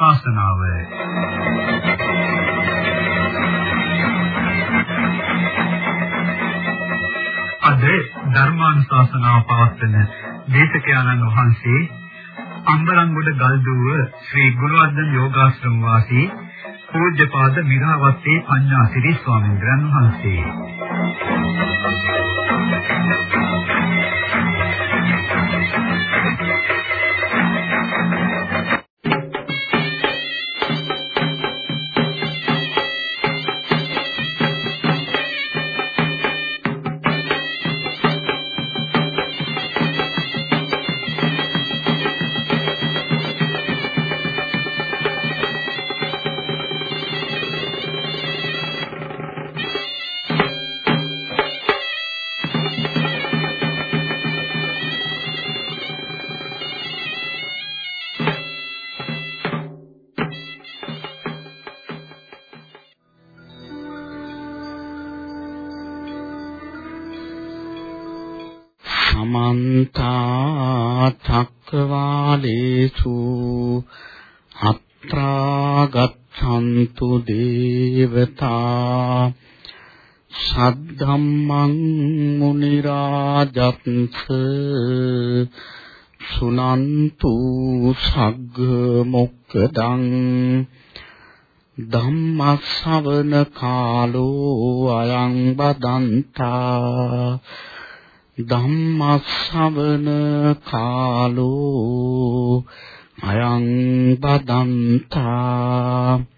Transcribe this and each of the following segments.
ධර්මානුශාසනාව අද ධර්මානුශාසනාව පවත්වන දේශකයන්න් වහන්සේ අම්බලන්ගොඩ ගල්දුව ශ්‍රී ගුණවර්ධන යෝගාශ්‍රම වාසී පූජ්‍යපාද මිරාවත්තේ පඤ්ඤාසිරි ස්වාමීන් වහන්සේ. සමන්ත ගච්ඡන්තු දේවතා සද්ධම්මං මුනි රාජත්ස සුනන්තු සග්ග මොක්කදං ධම්මස්සවන කාලෝ අයං බදන්තා ධම්මස්සවන කාලෝ අයං බදන්තා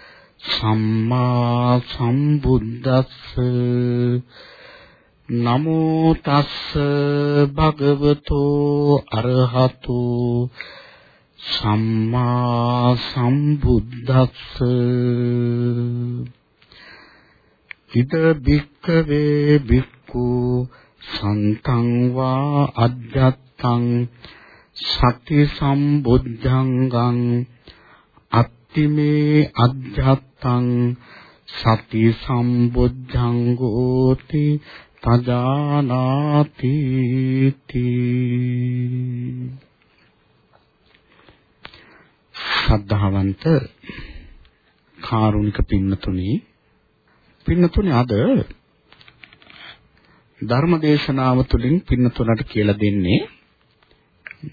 සම්මා සම්බුද්දස්ස නමෝ තස්ස භගවතෝ අරහතෝ සම්මා සම්බුද්දස්ස ඉද බික්කවේ බික්කු සන්තං වා අජ්ජත්තං සති සම්බුද්ධංගං අත්තිමේ අධ්‍යත්තං සති සම්බුද්ධං ගෝති තජානාති ශ්‍රද්ධාවන්ත කාරුණික පින්නතුනි පින්නතුනි අද ධර්මදේශනාව තුළින් පින්නතුනට කියලා දෙන්නේ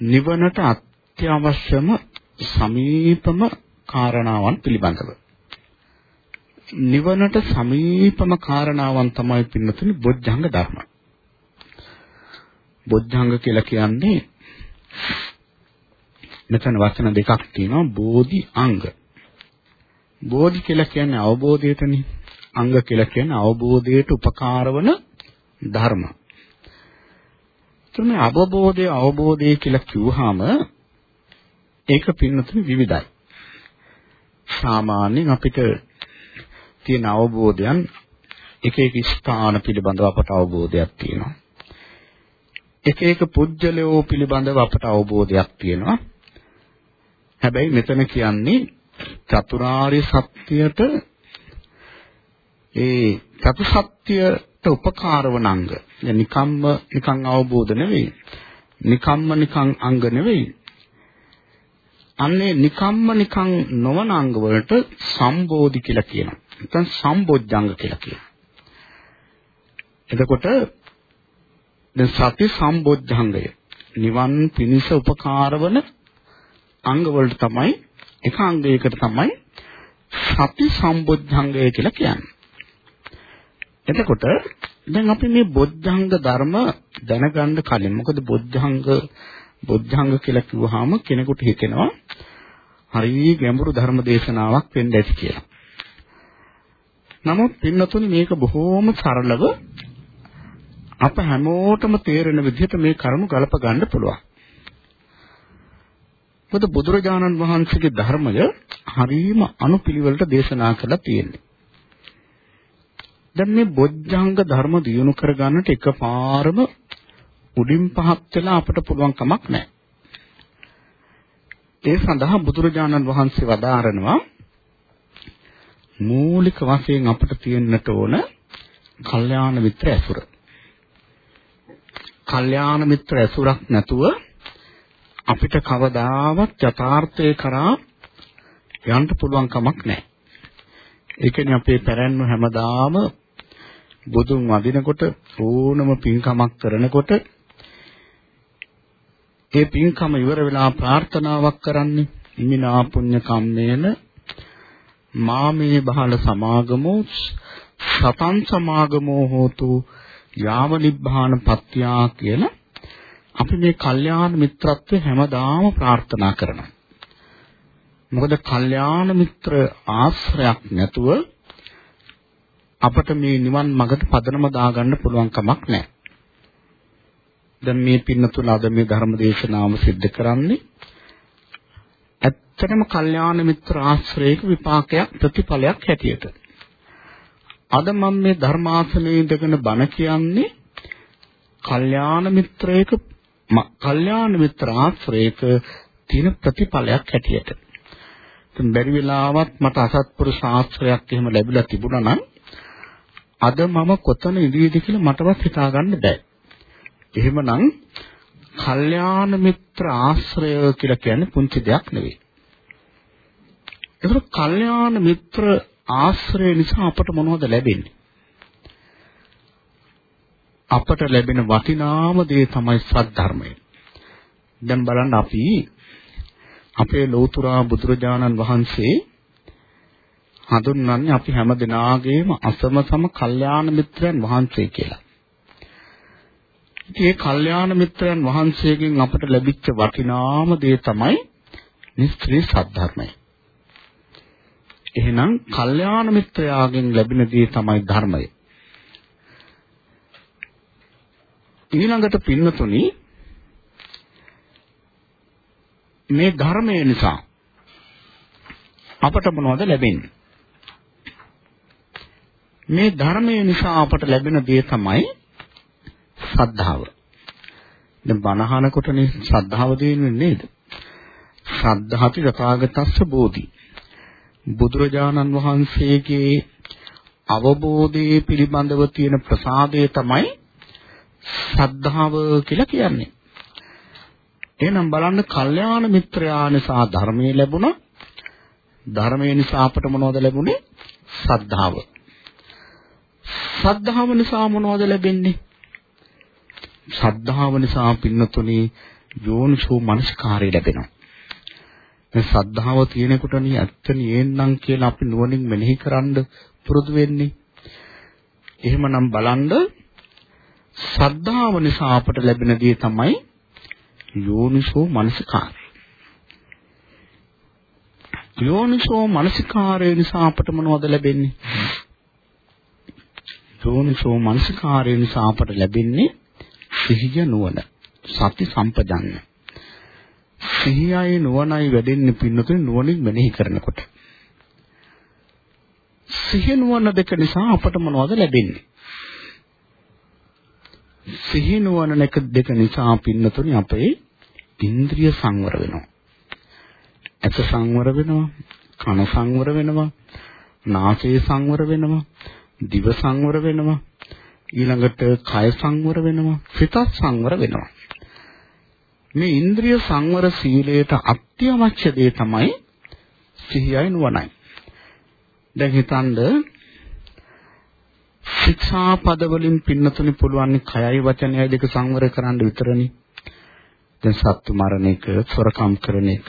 නිවනට අත්‍යවශ්‍යම සමීපම කාරණාවන් පිළිබඳව. නිවනට සමීපම කාරණාවන් තමයි පින්නතුනි බොජ්ජංග ධර්ම. බොජ්ජංග කියලා කියන්නේ මෙතන වචන දෙකක් තියෙනවා බෝධි අංග. බෝධි කියලා කියන්නේ අවබෝධයටනේ. අංග කියලා කියන්නේ අවබෝධයට උපකාර වන ධර්ම. තුනේ අවබෝධය අවබෝධය කියලා කිව්වහම ඒක පින්නතුනේ විවිධයි. සාමාන්‍යයෙන් අපිට තියෙන අවබෝධයන් එක එක ස්ථාන පිළිබඳව අපට අවබෝධයක් තියෙනවා. එක එක පුජ්‍යලයෝ පිළිබඳව අපට අවබෝධයක් තියෙනවා. හැබැයි මෙතන කියන්නේ චතුරාර්ය සත්‍යයට ඒ චතු සත්‍යයට උපකාර වන අංග. දැන් නිකම්ම නිකං අවබෝධ නෙවෙයි. නිකම්ම නිකං අංග නෙවෙයි. අන්නේ නිකම්ම නිකං නොවන අංග වලට සම්බෝධි කියලා කියනවා. නැත්නම් සම්බොජ්ජංග කියලා කියනවා. එතකොට දැන් සති සම්බොජ්ජංගය නිවන් පිණිස උපකාර වන අංග වලට තමයි එක අංගයකට තමයි සති සම්බොජ්ජංගය කියලා කියන්නේ. එතකොට දැන් අපි මේ බොද්ධංග ධර්ම දැනගන්න කලින් මොකද බොද්ධංග බොද්ධංග කියලා කිව්වහම කෙනෙකුට හිතෙනවා හරිය ගැඹුරු ධර්ම දේශනාවක් වෙන්න ඇති කියලා. නමුත් පින්නතුනි මේක බොහෝම සරලව අප හැමෝටම තේරෙන විදිහට මේ කරුණු ගලප ගන්න පුළුවන්. මොකද බුදුරජාණන් වහන්සේගේ ධර්මය හරීම අනුපිළිවෙලට දේශනා කරලා තියෙන්නේ. දැන් මේ බොජ්ජංග ධර්ම දියුණු කරගන්නට එකපාරම උඩින් පහත් වෙලා අපට පුළුවන් කමක් නැහැ. ඒ සඳහා බුදුරජාණන් වහන්සේ වදාරනවා මූලික වශයෙන් අපිට තියෙන්නට ඕන කල්යාණ මිත්‍ර ඇසුර. කල්යාණ මිත්‍ර ඇසුරක් නැතුව අපිට කවදාවත් යථාර්ථය කරා යන්න පුළුවන් කමක් නැහැ. ඒ කියන්නේ අපේ පැරැන්ව හැමදාම බුදුන් වදිනකොට ඕනම පින්කමක් කරනකොට ඒ පින්කම ඉවර වෙලා ප්‍රාර්ථනාවක් කරන්නේ ඉමිනා පුඤ්ඤ කම්මේන මාමේ බහල සමාගමෝ සතං සමාගමෝ හෝතු යාව නිබ්බාන පත්‍යා කියලා අපි මේ කල්යාණ මිත්‍රත්වය හැමදාම ප්‍රාර්ථනා කරනවා. මොකද කල්යාණ මිත්‍ර ආශ්‍රයක් නැතුව අපට මේ නිවන් මඟට පදනම දාගන්න පුළුවන් කමක් නැහැ. දැන් මේ පින්නතුල අද මේ ධර්ම දේශනාව සිද්ධ කරන්නේ ඇත්තටම කල්යාණ මිත්‍ර ආශ්‍රයක විපාකයක් ප්‍රතිඵලයක් හැටියට. අද මම මේ ධර්මාසනයේ ඉඳගෙන බණ කියන්නේ කල්යාණ මිත්‍රයක කල්යාණ මිත්‍ර ආශ්‍රයක තියෙන ප්‍රතිඵලයක් හැටියට. ඉතින් බැරි වෙලාවත් මට අසත්පුරුෂ ආශ්‍රයක් එහෙම ලැබිලා තිබුණා නම් අද මම කොතන ඉඳීද කියලා මටවත් හිතාගන්න බෑ. එහෙමනම් කල්යාණ මිත්‍ර ආශ්‍රය කියලා කියන්නේ පුංචි දෙයක් නෙවෙයි. ඒතර කල්යාණ මිත්‍ර ආශ්‍රය නිසා අපට මොනවද ලැබෙන්නේ? අපට ලැබෙන වටිනාම දේ තමයි සද්ධර්මය. දැන් බලන්න අපි අපේ ලෞතුරා බුදුරජාණන් වහන්සේ හඳුන්වන්නේ අපි හැම දිනාගේම අසම සම කල්යාණ මිත්‍රයන් වහන්සේ කියලා. ඉතින් මේ කල්යාණ මිත්‍රයන් වහන්සේගෙන් අපට ලැබිච්ච වටිනාම දේ තමයි නිස්ත්‍රී සද්ධර්මය. එහෙනම් කල්යාණ මිත්‍රයාගෙන් ලැබෙන දේ තමයි ධර්මය. ඊළඟට පින්නතුනි මේ ධර්මය නිසා අපට මොනවද ලැබෙන්නේ? මේ ධර්මය නිසා අපට ලැබෙන දේ තමයි ශ්‍රද්ධාව. දැන් බණහනකොටනේ ශ්‍රද්ධාව දෙන්නේ නේද? ශ්‍රද්ධාති තථාගතස්ස බෝධි. බුදුරජාණන් වහන්සේගේ අවබෝධයේ පිළිබඳව තියෙන ප්‍රසාදය තමයි ශ්‍රද්ධාව කියලා කියන්නේ. එහෙනම් බලන්න කල්යාණ මිත්‍රයා නිසා ධර්මයේ ලැබුණා. ධර්මයේ නිසා අපට මොනවද ලැබුණේ? ශ්‍රද්ධාව. ශ්‍රද්ධාව නිසා මොනවද ලැබෙන්නේ? ශ්‍රද්ධාව නිසා පින්නතුනේ යෝනිසෝ මනස්කාරය ලැබෙනවා. මේ ශ්‍රද්ධාව තියෙනකොටනේ ඇත්ත නියෙන්නම් කියලා අපි නුවණින් මෙනෙහි කරන්න පුරුදු වෙන්නේ. එහෙමනම් බලන්න ශ්‍රද්ධාව නිසා අපට ලැබෙන දේ තමයි යෝනිසෝ මනසිකාරය. යෝනිසෝ මනසිකාරය නිසා අපට මොනවද ලැබෙන්නේ? යෝනිසෝ මනසිකාරය නිසා අපට ලැබෙන්නේ සිහිය නුවණ, සති සම්පජන්‍ය. සිහියයි නුවණයි වැඩෙන්නේ පින්නතුනේ නුවණින් මෙනෙහි කරනකොට. සිහිය නුවණ දෙක නිසා අපට මොනවද ලැබෙන්නේ? සිහි නුවණ දෙක නිසා පින්නතුනි අපේ ඉන්ද්‍රිය සංවර වෙනවා. ඇස සංවර වෙනවා, කන සංවර වෙනවා, නාසය සංවර වෙනවා, දිව සංවර වෙනවා, ඊළඟට කය සංවර වෙනවා, සිත සංවර වෙනවා. මේ ඉන්ද්‍රිය සංවර සීලයට අත්‍යවශ්‍ය දේ තමයි සිහියයි නුවණයි. දැන් හිතන්න ශික්ෂා පද වලින් පින්නතුනි පුළුවන් කයයි වචනයයි දෙක සංවර කරන්න විතරනේ. දැන් සත්තු මරණ එක, සොරකම් කරන එක,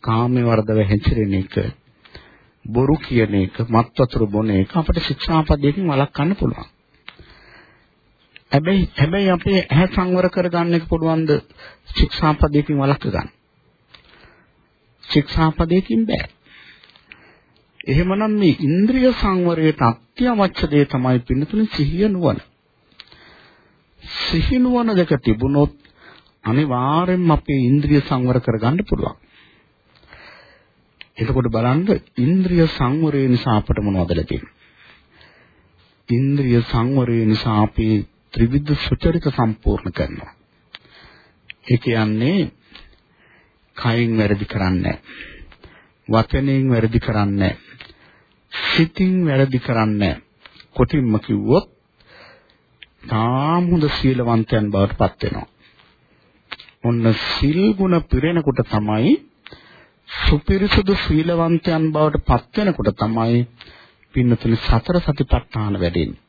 කාමයේ වර්ධව හැසිරෙන එක, බොරු කියන එක, මත් වතුර බොන එක අපිට ශික්ෂා පදයකින් වළක්වන්න පුළුවන්. හැබැයි හැබැයි අපේ ඇහැ සංවර කරගන්න එක පුළුවන්ද ශික්ෂා පදයකින් වළක්ව ගන්න? ශික්ෂා පදයකින් බෑ. එහෙමනම් මේ ඉන්ද්‍රිය සංවරයට අත්‍යවශ්‍ය දේ තමයි පින්නතුනේ සිහිය නුවණ. සිහි නුවණ දෙක තිබුණොත් අනිවාර්යෙන්ම අපේ ඉන්ද්‍රිය සංවර කරගන්න පුළුවන්. එතකොට බලන්න ඉන්ද්‍රිය සංවරය නිසා අපට මොනවද ලැබෙන්නේ? ඉන්ද්‍රිය සංවරය නිසා අපි ත්‍රිවිධ සුචරිත සම්පූර්ණ කරනවා. ඒ කියන්නේ කයින් වැරදි කරන්නේ වචනයෙන් වැරදි කරන්නේ සිතින් වැරදි කරන්නේ කොටින්ම කිව්වොත් තාම හොඳ සීලවන්තයන් බවට පත් වෙනවා. ඔන්න සිල් ගුණ පිරෙනකොට තමයි සුපිරිසුදු සීලවන්තයන් බවට පත් වෙනකොට තමයි පින්නතුනි සතර සතිපට්ඨාන වැඩෙන්නේ.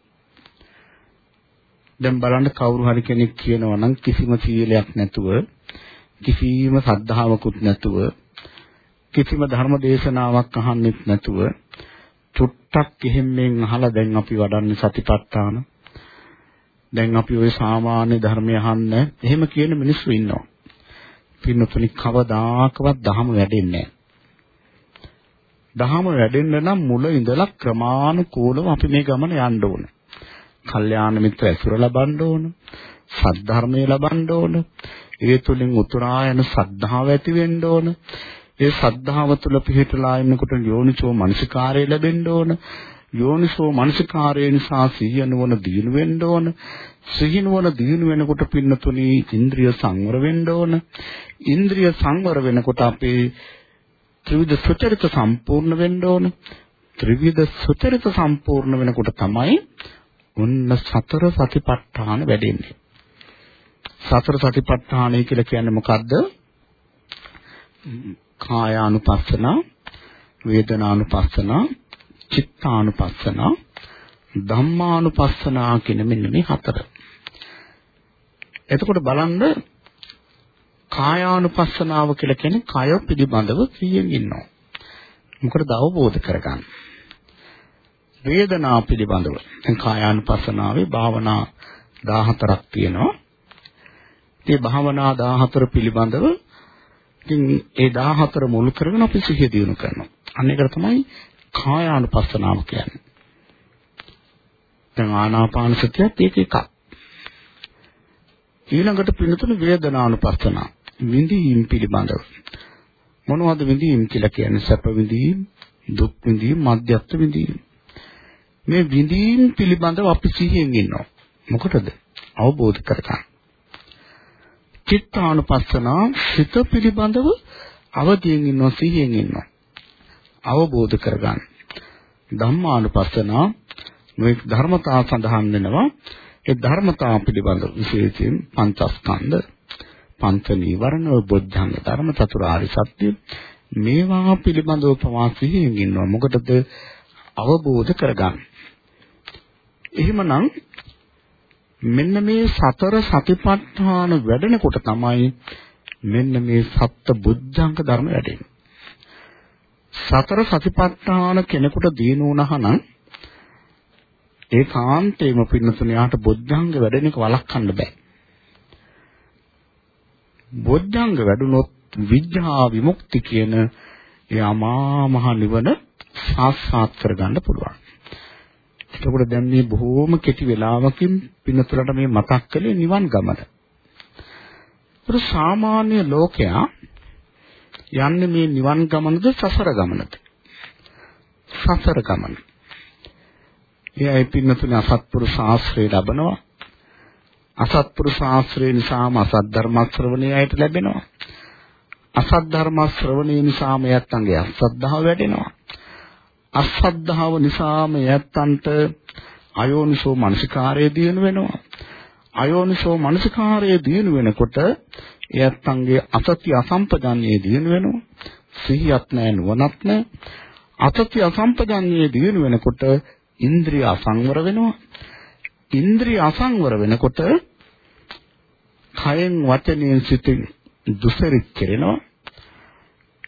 දැන් බලන්න කවුරු හරි කෙනෙක් කියනවා නම් කිසිම සීලයක් නැතුව කිසිම සද්ධාවකුත් නැතුව කිසිම ධර්ම දේශනාවක් අහන්නෙත් නැතුව චුට්ටක් එහෙම්ෙන් අහලා දැන් අපි වඩන්නේ සතිපට්ඨාන දැන් අපි ওই සාමාන්‍ය ධර්මය අහන්න එහෙම කියන මිනිස්සු ඉන්නවා. පින්නතුනි කවදාකවත් දහම වැඩෙන්නේ දහම වැඩෙන්න නම් මුල ඉඳලා ක්‍රමානුකූලව අපි මේ ගමන යන්න ඕන. කල්යාණ මිත්‍ර ඇසුර ලබන්න ඕන. සද්ධර්මය ලබන්න ඕන. ඒ තුලින් උතුරා යන සද්ධාව ඇති වෙන්න ඕන. ඒ සද්ධාව තුළ පිහිටලා ඉන්නකොට යෝනිචෝ මනසිකාරය ලැබෙන්න ඕන. යෝනිසෝ මනසිකාරය නිසා සිහිය නුවණ දිනු වෙන්න ඕන. සිහිය නුවණ දිනු වෙනකොට පින්නතුනි ඉන්ද්‍රිය සංවර වෙන්න ඕන. ඉන්ද්‍රිය සංවර වෙනකොට අපේ ත්‍රිවිධ සුචරිත සම්පූර්ණ වෙන්න ඕන. ත්‍රිවිධ සුචරිත සම්පූර්ණ වෙනකොට තමයි ඔන්න සතර සතිපට්ඨාන වැඩෙන්නේ. සතර සතිපට්ඨානය කියලා කියන්නේ මොකද්ද? කායානුපස්සන, වේදනානුපස්සන, චිත්තානුපස්සන, ධම්මානුපස්සන කියන මෙන්න මේ හතර. එතකොට බලන්න කායානුපස්සනාව කියලා කියන්නේ කය පිළිබඳව සිහියෙන් ඉන්නවා. මොකටද අවබෝධ කරගන්න. වේදනාව පිළිබඳව. දැන් කායානුපස්සනාවේ භාවනා 14ක් තියෙනවා. මේ භාවනා 14 පිළිබඳව ඉතින් ඒ 14 මුල් කරගෙන අපි සිහිය දිනු කරනවා. අන්න ඒකට තමයි කායානුපස්සනාව කියන්නේ. දැන් ආනාපාන සතියත් ඒක එකක්. ඊළඟට පින්නතුන වේදනානුපස්සනාව. විඳීම් පිළිබඳව. මොනවද විඳීම් කියලා කියන්නේ? සැප විඳීම්, දුක් විඳීම්, මධ්‍යස්ථ විඳීම්. මේ විඳීම් පිළිබඳව අපි සිහියෙන් ඉන්නවා. මොකටද? අවබෝධ කරගන්න. චිත්තානුපස්සනා සිත පිළිබඳව අවදියෙන් ඉන්නවා සිහියෙන් ඉන්නවා. අවබෝධ කරගන්න. ධම්මානුපස්සනා මේ ධර්මතා සඳහන් වෙනවා. ඒ ධර්මතා පිළිබඳව විශේෂයෙන් පංචස්කන්ධ, පංච නීවරණ, බොද්ධංග ධර්ම චතුරාර්ය සත්‍ය මේවා පිළිබඳව ප්‍රවාසයෙන් ඉන්නවා. මොකටද අවබෝධ කරගන්න. එහෙමනම් මෙන්න මේ සතර සතිපට්ඨාන වැඩෙනකොට තමයි මෙන්න මේ සත්‍ය බුද්ධංග ධර්ම වැඩෙන්නේ. සතර සතිපට්ඨාන කෙනෙකුට දිනු වුණහනම් ඒකාන්තයෙන්ම පින්නතුණයාට බුද්ධංග වැඩෙන එක වළක්වන්න බෑ. බුද්ධංග වැඩුණොත් විඥා විමුක්ති කියන ඒ අමා මහ නිවන සාක්ෂාත් කරගන්න පුළුවන්. එතකොට දැන් මේ බොහෝම කෙටි වෙලාවකින් පින්නතුලට මේ මතක් කළේ නිවන් ගමන. ඒක සාමාන්‍ය ලෝකයා යන්නේ මේ නිවන් ගමනද සසර ගමනද? සසර ගමන. එයයි පින්නතුනේ අසත්පුරු ශාස්ත්‍රය ලබනවා. අසත්පුරු ශාස්ත්‍රය නිසාම අසත් ධර්ම ශ්‍රවණයයට ලැබෙනවා. අසත් ධර්ම ශ්‍රවණය නිසාම යත්තන්ගේ අසද්ධාව වැඩෙනවා. අසද්ධාව නිසාම යත්තන්ට අයෝනිසෝ මනසිකාරය දිනු වෙනවා. අයෝනිසෝ මනසිකාරය දිනු වෙනකොට එයත්න්ගේ අසත්‍ය අසම්පජාන්නේ දිනු වෙනවා. සිහියක් නැහැ නුවණක් නැහැ. අසත්‍ය අසම්පජාන්නේ දිනු වෙනකොට ඉන්ද්‍රිය අසංවර වෙනවා. ඉන්ද්‍රිය අසංවර වෙනකොට කයෙන් වචනයෙන් සිතින් දුසරිත් කෙරෙනවා.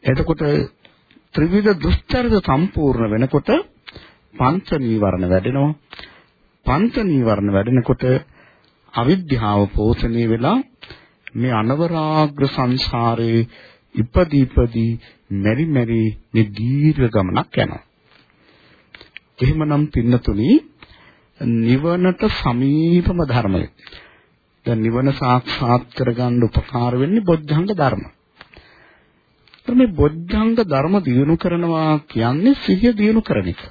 එතකොට ත්‍රිවිධ දුස්චරිත සම්පූර්ණ වෙනකොට පංච නීවරණ වැඩෙනවා. පංච නීවරණ වැඩෙනකොට අවිද්‍යාව පෝෂණය වෙලා මේ අනවරාග්‍ර සංසාරේ ඉපදී ඉපදී මෙරි මෙරි මේ දීර්ඝ ගමනක් යනවා. එහෙමනම් පින්නතුනි නිවනට සමීපම ධර්මය. දැන් නිවන සාක්ෂාත් කරගන්න උපකාර වෙන්නේ බොද්ධංග ධර්ම. මේ බොද්ධංග ධර්ම දිනු කරනවා කියන්නේ සිහිය දිනු කරන එක.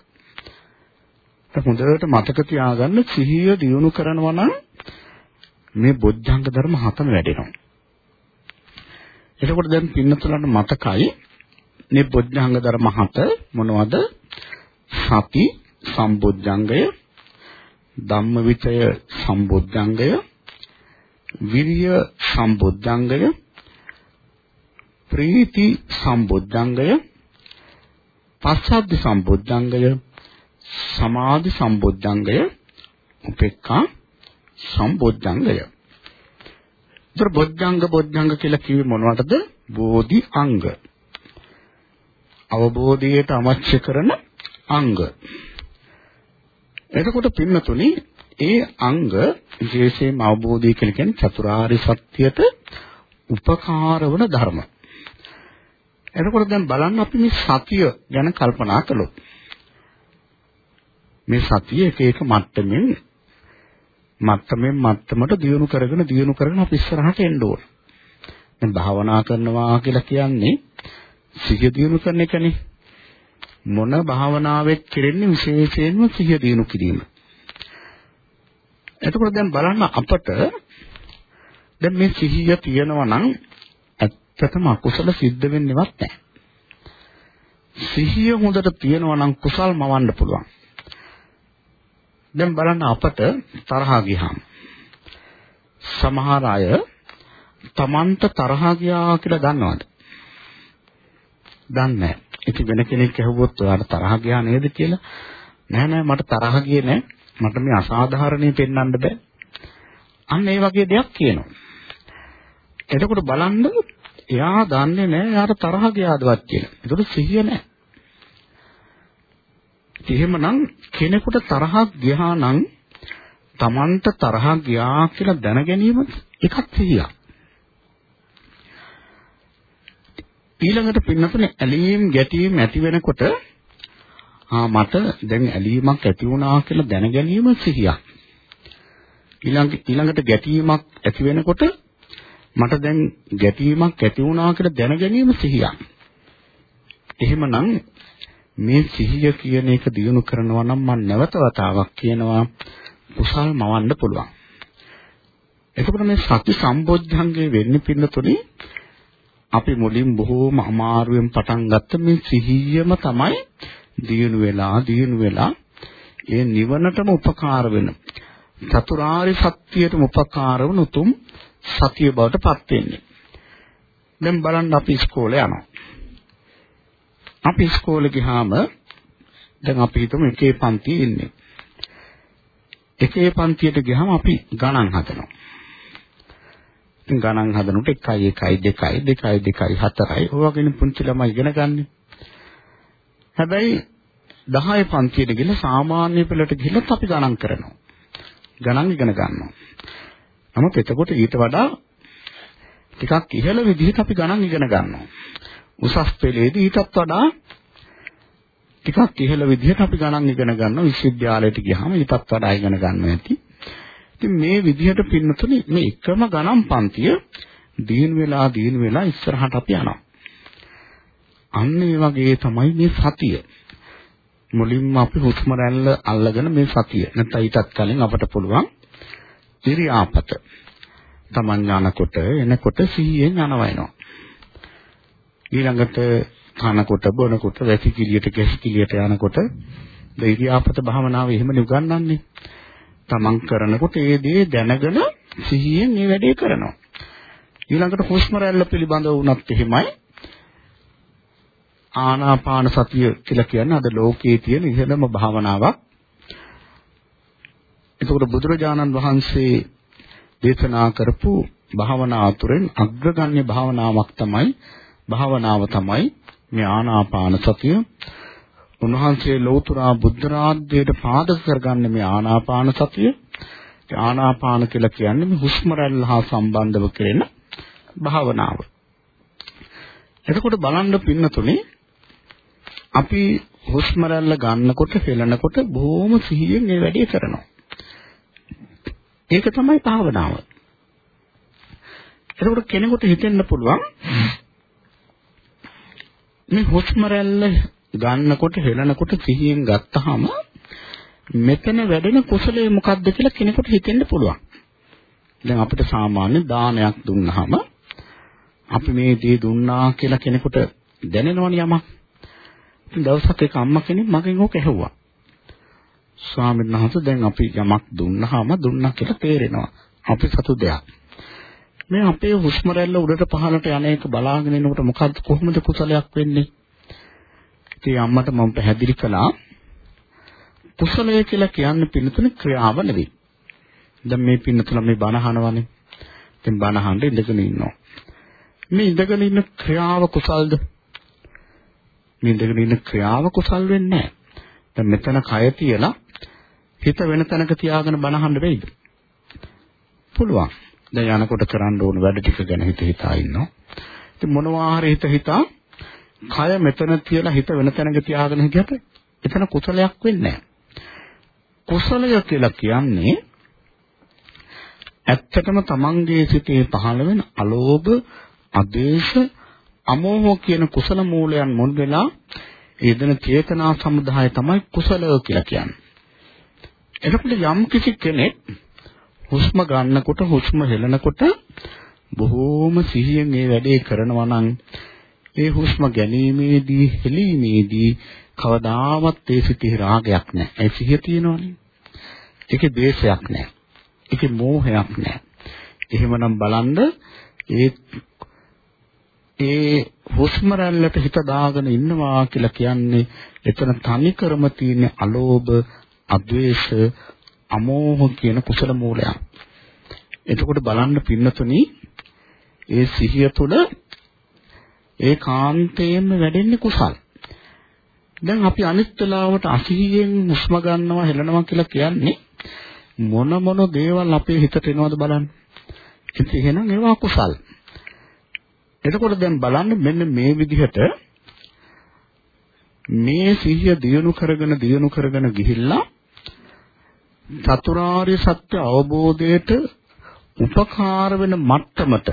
හොඳට මතක තියාගන්න සිහිය දියුණු කරනවා නම් මේ බොද්ධංග ධර්ම හතම වැඩෙනවා. එතකොට දැන් පින්නතුලන්ට මතකයි මේ බොද්ධංග ධර්ම හත මොනවද? සති සම්බොද්ධංගය, ධම්මවිචය සම්බොද්ධංගය, විරිය සම්බොද්ධංගය, ප්‍රීති සම්බොද්ධංගය, පස්සද්ධි සම්බොද්ධංගය, සමාධි සම්බොද්ධංගය, උපේක්ඛා සම්බොද්ධංගය. ඒතර බොද්ධංග බොද්ධංග කියලා කිව්වේ මොනවටද? බෝධි අංග. අවබෝධයට අවශ්‍ය කරන අංග. එතකොට පින්නතුනි ඒ අංග විශේෂයෙන්ම අවබෝධය කියලා කියන්නේ චතුරාර්ය සත්‍යයට උපකාර වන ධර්ම. එතකොට දැන් බලන්න අපි මේ සතිය ගැන කල්පනා කළොත්. මේ සතිය එක එක මට්ටමින් මට්ටමින් මට්ටමට දියුණු කරගෙන දියුණු කරගෙන අපි ඉස්සරහට එන්න ඕන. දැන් භාවනා කරනවා කියලා කියන්නේ සිහිය දියුණු කරන එකනේ. මොන භාවනාවෙත් කෙරෙන්නේ විශේෂයෙන්ම සිහිය දියුණු කිරීම. එතකොට දැන් බලන්න අපට දැන් මේ සිහිය තියෙනවා නම් ඇත්තටම අකුසල සිද්ධ වෙන්නේවත් නැහැ. සිහිය හොඳට තියෙනවා නම් කුසල් මවන්න පුළුවන්. දැන් බලන්න අපට තරහා ගියාම සමහර අය තමන්ට තරහා ගියා කියලා දන්නවද? දන්නේ නැහැ. ඉතින් වෙන කෙනෙක් ඇහුවොත් ඔයාලට තරහ ගියා නේද කියලා නෑ නෑ මට තරහ ගියේ නෑ මට මේ අසාධාරණේ පෙන්වන්න බෑ අන්න ඒ වගේ දෙයක් කියනවා එතකොට බලන්න එයා දන්නේ නෑ එයාට තරහ ගියාදවත් කියලා. ඒකට සිහිය නෑ. එහෙමනම් කෙනෙකුට තරහක් ගියා නම් Tamanට තරහ ගියා කියලා දැන ගැනීම එකක් සිහියක්. ඊළඟට පින්නතුනේ ඇලීම් ගැටීම් ඇති වෙනකොට ආ මට දැන් ඇලීමක් ඇති වුණා කියලා දැන ගැනීම සිහියක්. ඊළඟ ඊළඟට ගැටීමක් ඇති වෙනකොට මට දැන් ගැටීමක් ඇති වුණා කියලා දැන ගැනීම සිහියක්. එහෙමනම් මේ සිහිය කියන එක දිනු කරනවා නම් මම නැවත වතාවක් කියනවා කුසල් මවන්න පුළුවන්. එතකොට මේ සති සම්බොද්ධංගේ වෙන්නේ පින්නතුනේ අපි මුලින් බොහෝම අමාරුවෙන් පටන් ගත්ත මේ සිහියම තමයි දියුණු වෙලා දියුණු වෙලා ඒ නිවනටම උපකාර වෙන චතුරාර්ය සත්‍යයටම උපකාර වන උතුම් සතිය බවට පත් වෙන්නේ. දැන් බලන්න අපි ඉස්කෝලේ යනවා. අපි ඉස්කෝලේ ගියාම දැන් අපි හිතමු එකේ පන්තියේ ඉන්නේ. එකේ පන්තියට ගියාම අපි ගණන් හදනවා. ගණන් හදනකොට 1 1 2 2 2 4යි ඔය වගේ පුංචි ළමයි ඉගෙන ගන්න. හැබැයි 10 පන්තියට ගිහලා සාමාන්‍ය පෙළට ගිහලත් අපි ගණන් කරනවා. ගණන් ඉගෙන ගන්නවා. නමුත් එතකොට ඊට වඩා ටිකක් ඉහළ විදිහට අපි ගණන් ඉගෙන ගන්නවා. උසස් පෙළේදී ඊටත් වඩා ටිකක් ඉහළ විදිහට අපි ගණන් ඉගෙන ගන්නවා. විශ්වවිද්‍යාලයට ගියාම ඊටත් වඩා ඉගෙන ගන්නවා ඇති. ඉතින් මේ විදිහට පින්නතුනේ මේ එකම ගණන් පන්තිය දීන් වෙලා දීන් වෙලා ඉස්සරහට අපි යනවා. අන්න ඒ වගේ තමයි මේ සතිය. මුලින්ම අපි හුස්ම රැල්ල අල්ලගෙන මේ සතිය නැත්නම් ඊටත් කලින් අපට පුළුවන් ඉරියාපත. Taman යනකොට එනකොට සිහියෙන් යනවා එනවා. ඊළඟට කනකොට බොනකොට වැසිකිළියට ගැසිකිළියට යනකොට ඉරියාපත භාවනාව එහෙම නුගන්නන්නේ. තමන් කරනකොට ඒ දේ දැනගෙන සිහියෙන් මේ වැඩේ කරනවා. ඊළඟට හුස්ම රැල්ල පිළිබඳව වුණත් එහෙමයි. ආනාපාන සතිය කියලා කියන්නේ අද ලෝකයේ තියෙන ඉහළම භාවනාවක්. එතකොට බුදුරජාණන් වහන්සේ දේශනා කරපු භාවනා අතුරෙන් අග්‍රගණ්‍ය භාවනාවක් තමයි භාවනාව තමයි මේ ආනාපාන සතිය. උන්වහන්සේ ලෞතුරා බුද්ධ රාජ්‍යයට පාදක කරගන්න මේ ආනාපාන සතිය. ආනාපාන කියලා කියන්නේ මේ හුස්ම රැල්ල හා සම්බන්ධව කෙරෙන භාවනාව. එතකොට බලන්න පින්නතුනේ අපි හුස්ම රැල්ල ගන්නකොට හෙලනකොට බොහොම සිහියෙන් මේ වැඩේ කරනවා. ඒක තමයි භාවනාව. එතකොට කෙනෙකුට හිතෙන්න පුළුවන් මේ හුස්ම රැල්ල ගන්නකොට හෙලනකොට සිහියෙන් ගත්තාම මෙතන වැඩෙන කුසලයේ මොකක්ද කියලා කෙනෙකුට හිතෙන්න පුළුවන්. දැන් අපිට සාමාන්‍ය දානයක් දුන්නාම අපි මේ දේ දුන්නා කියලා කෙනෙකුට දැනෙනවනේ යමක්. ඉතින් දවසක් එක අම්මා කෙනෙක් මගෙන් ඕක ඇහුවා. ස්වාමීන් වහන්සේ දැන් අපි යමක් දුන්නාම දුන්නා කියලා තේරෙනවා. අපි සතු දෙයක්. මේ අපේ හුස්ම රැල්ල උඩට පහළට යන එක බලාගෙන ඉන්නකොට මොකද්ද කොහොමද කුසලයක් වෙන්නේ? ඉතින් අම්මට මම පැහැදිලි කළා කුසලය කියලා කියන්නේ පින්නතුනේ ක්‍රියාව නෙවෙයි. දැන් මේ පින්නතුල මේ බණ අහනවනේ. ඉතින් බණ අහන්න ඉඳගෙන ඉන්නවා. මේ ඉඳගෙන ඉන්න ක්‍රියාව කුසල්ද? මේ ඉඳගෙන ඉන්න ක්‍රියාව කුසල් වෙන්නේ නැහැ. දැන් මෙතන කය තියලා හිත වෙන තැනක තියාගෙන බණ අහන්න වෙයිද? පුළුවන්. දැන් යනකොට කරන්න ඕන වැඩ ටික ගැන හිත හිතා ඉන්නවා. ඉතින් මොනවා හරි හිත හිතා කය මෙතන තියලා හිත වෙන තැනක තියාගෙන හිටියට එතන කුසලයක් වෙන්නේ නැහැ. කුසලය කියලා කියන්නේ ඇත්තටම තමන්ගේ සිතේ පහළ වෙන අලෝභ, අදේශ, අමෝහ කියන කුසල මූලයන් මුල් වෙලා යෙදෙන චේතනා සමුදාය තමයි කුසලය කියලා කියන්නේ. එතකොට යම් කිසි කෙනෙක් හුස්ම ගන්නකොට හුස්ම හෙලනකොට බොහෝම සිහියෙන් මේ වැඩේ කරනවා නම් ඒ හුස්ම ගැනීමේදී හෙලීමේදී කවදාවත් ඒ සිතේ රාගයක් නැහැ. ඒ සිහිය තියෙනවනේ. ඒකේ ද්වේෂයක් නැහැ. ඒකේ මෝහයක් නැහැ. එහෙමනම් බලන්න ඒ ඒ හුස්ම රැල්ලට හිත දාගෙන ඉන්නවා කියලා කියන්නේ එතන තනිකරම තියෙන අලෝභ, අද්වේෂ, අමෝහ කියන කුසල මූලයක්. එතකොට බලන්න පින්නතුනි ඒ සිහිය තුළ ඒ කාන්තේම වැඩෙන්නේ කුසල්. දැන් අපි අනිත් වෙලාවට අසිහියෙන් හුස්ම ගන්නවා හෙලනවා කියලා කියන්නේ මොන මොන දේවල් අපේ හිතට එනවද බලන්න. ඉතින් එහෙනම් ඒවා කුසල්. එතකොට දැන් බලන්න මෙන්න මේ විදිහට මේ සිහිය දියුණු කරගෙන දියුණු කරගෙන ගිහිල්ලා චතුරාර්ය සත්‍ය අවබෝධයට උපකාර වෙන මට්ටමට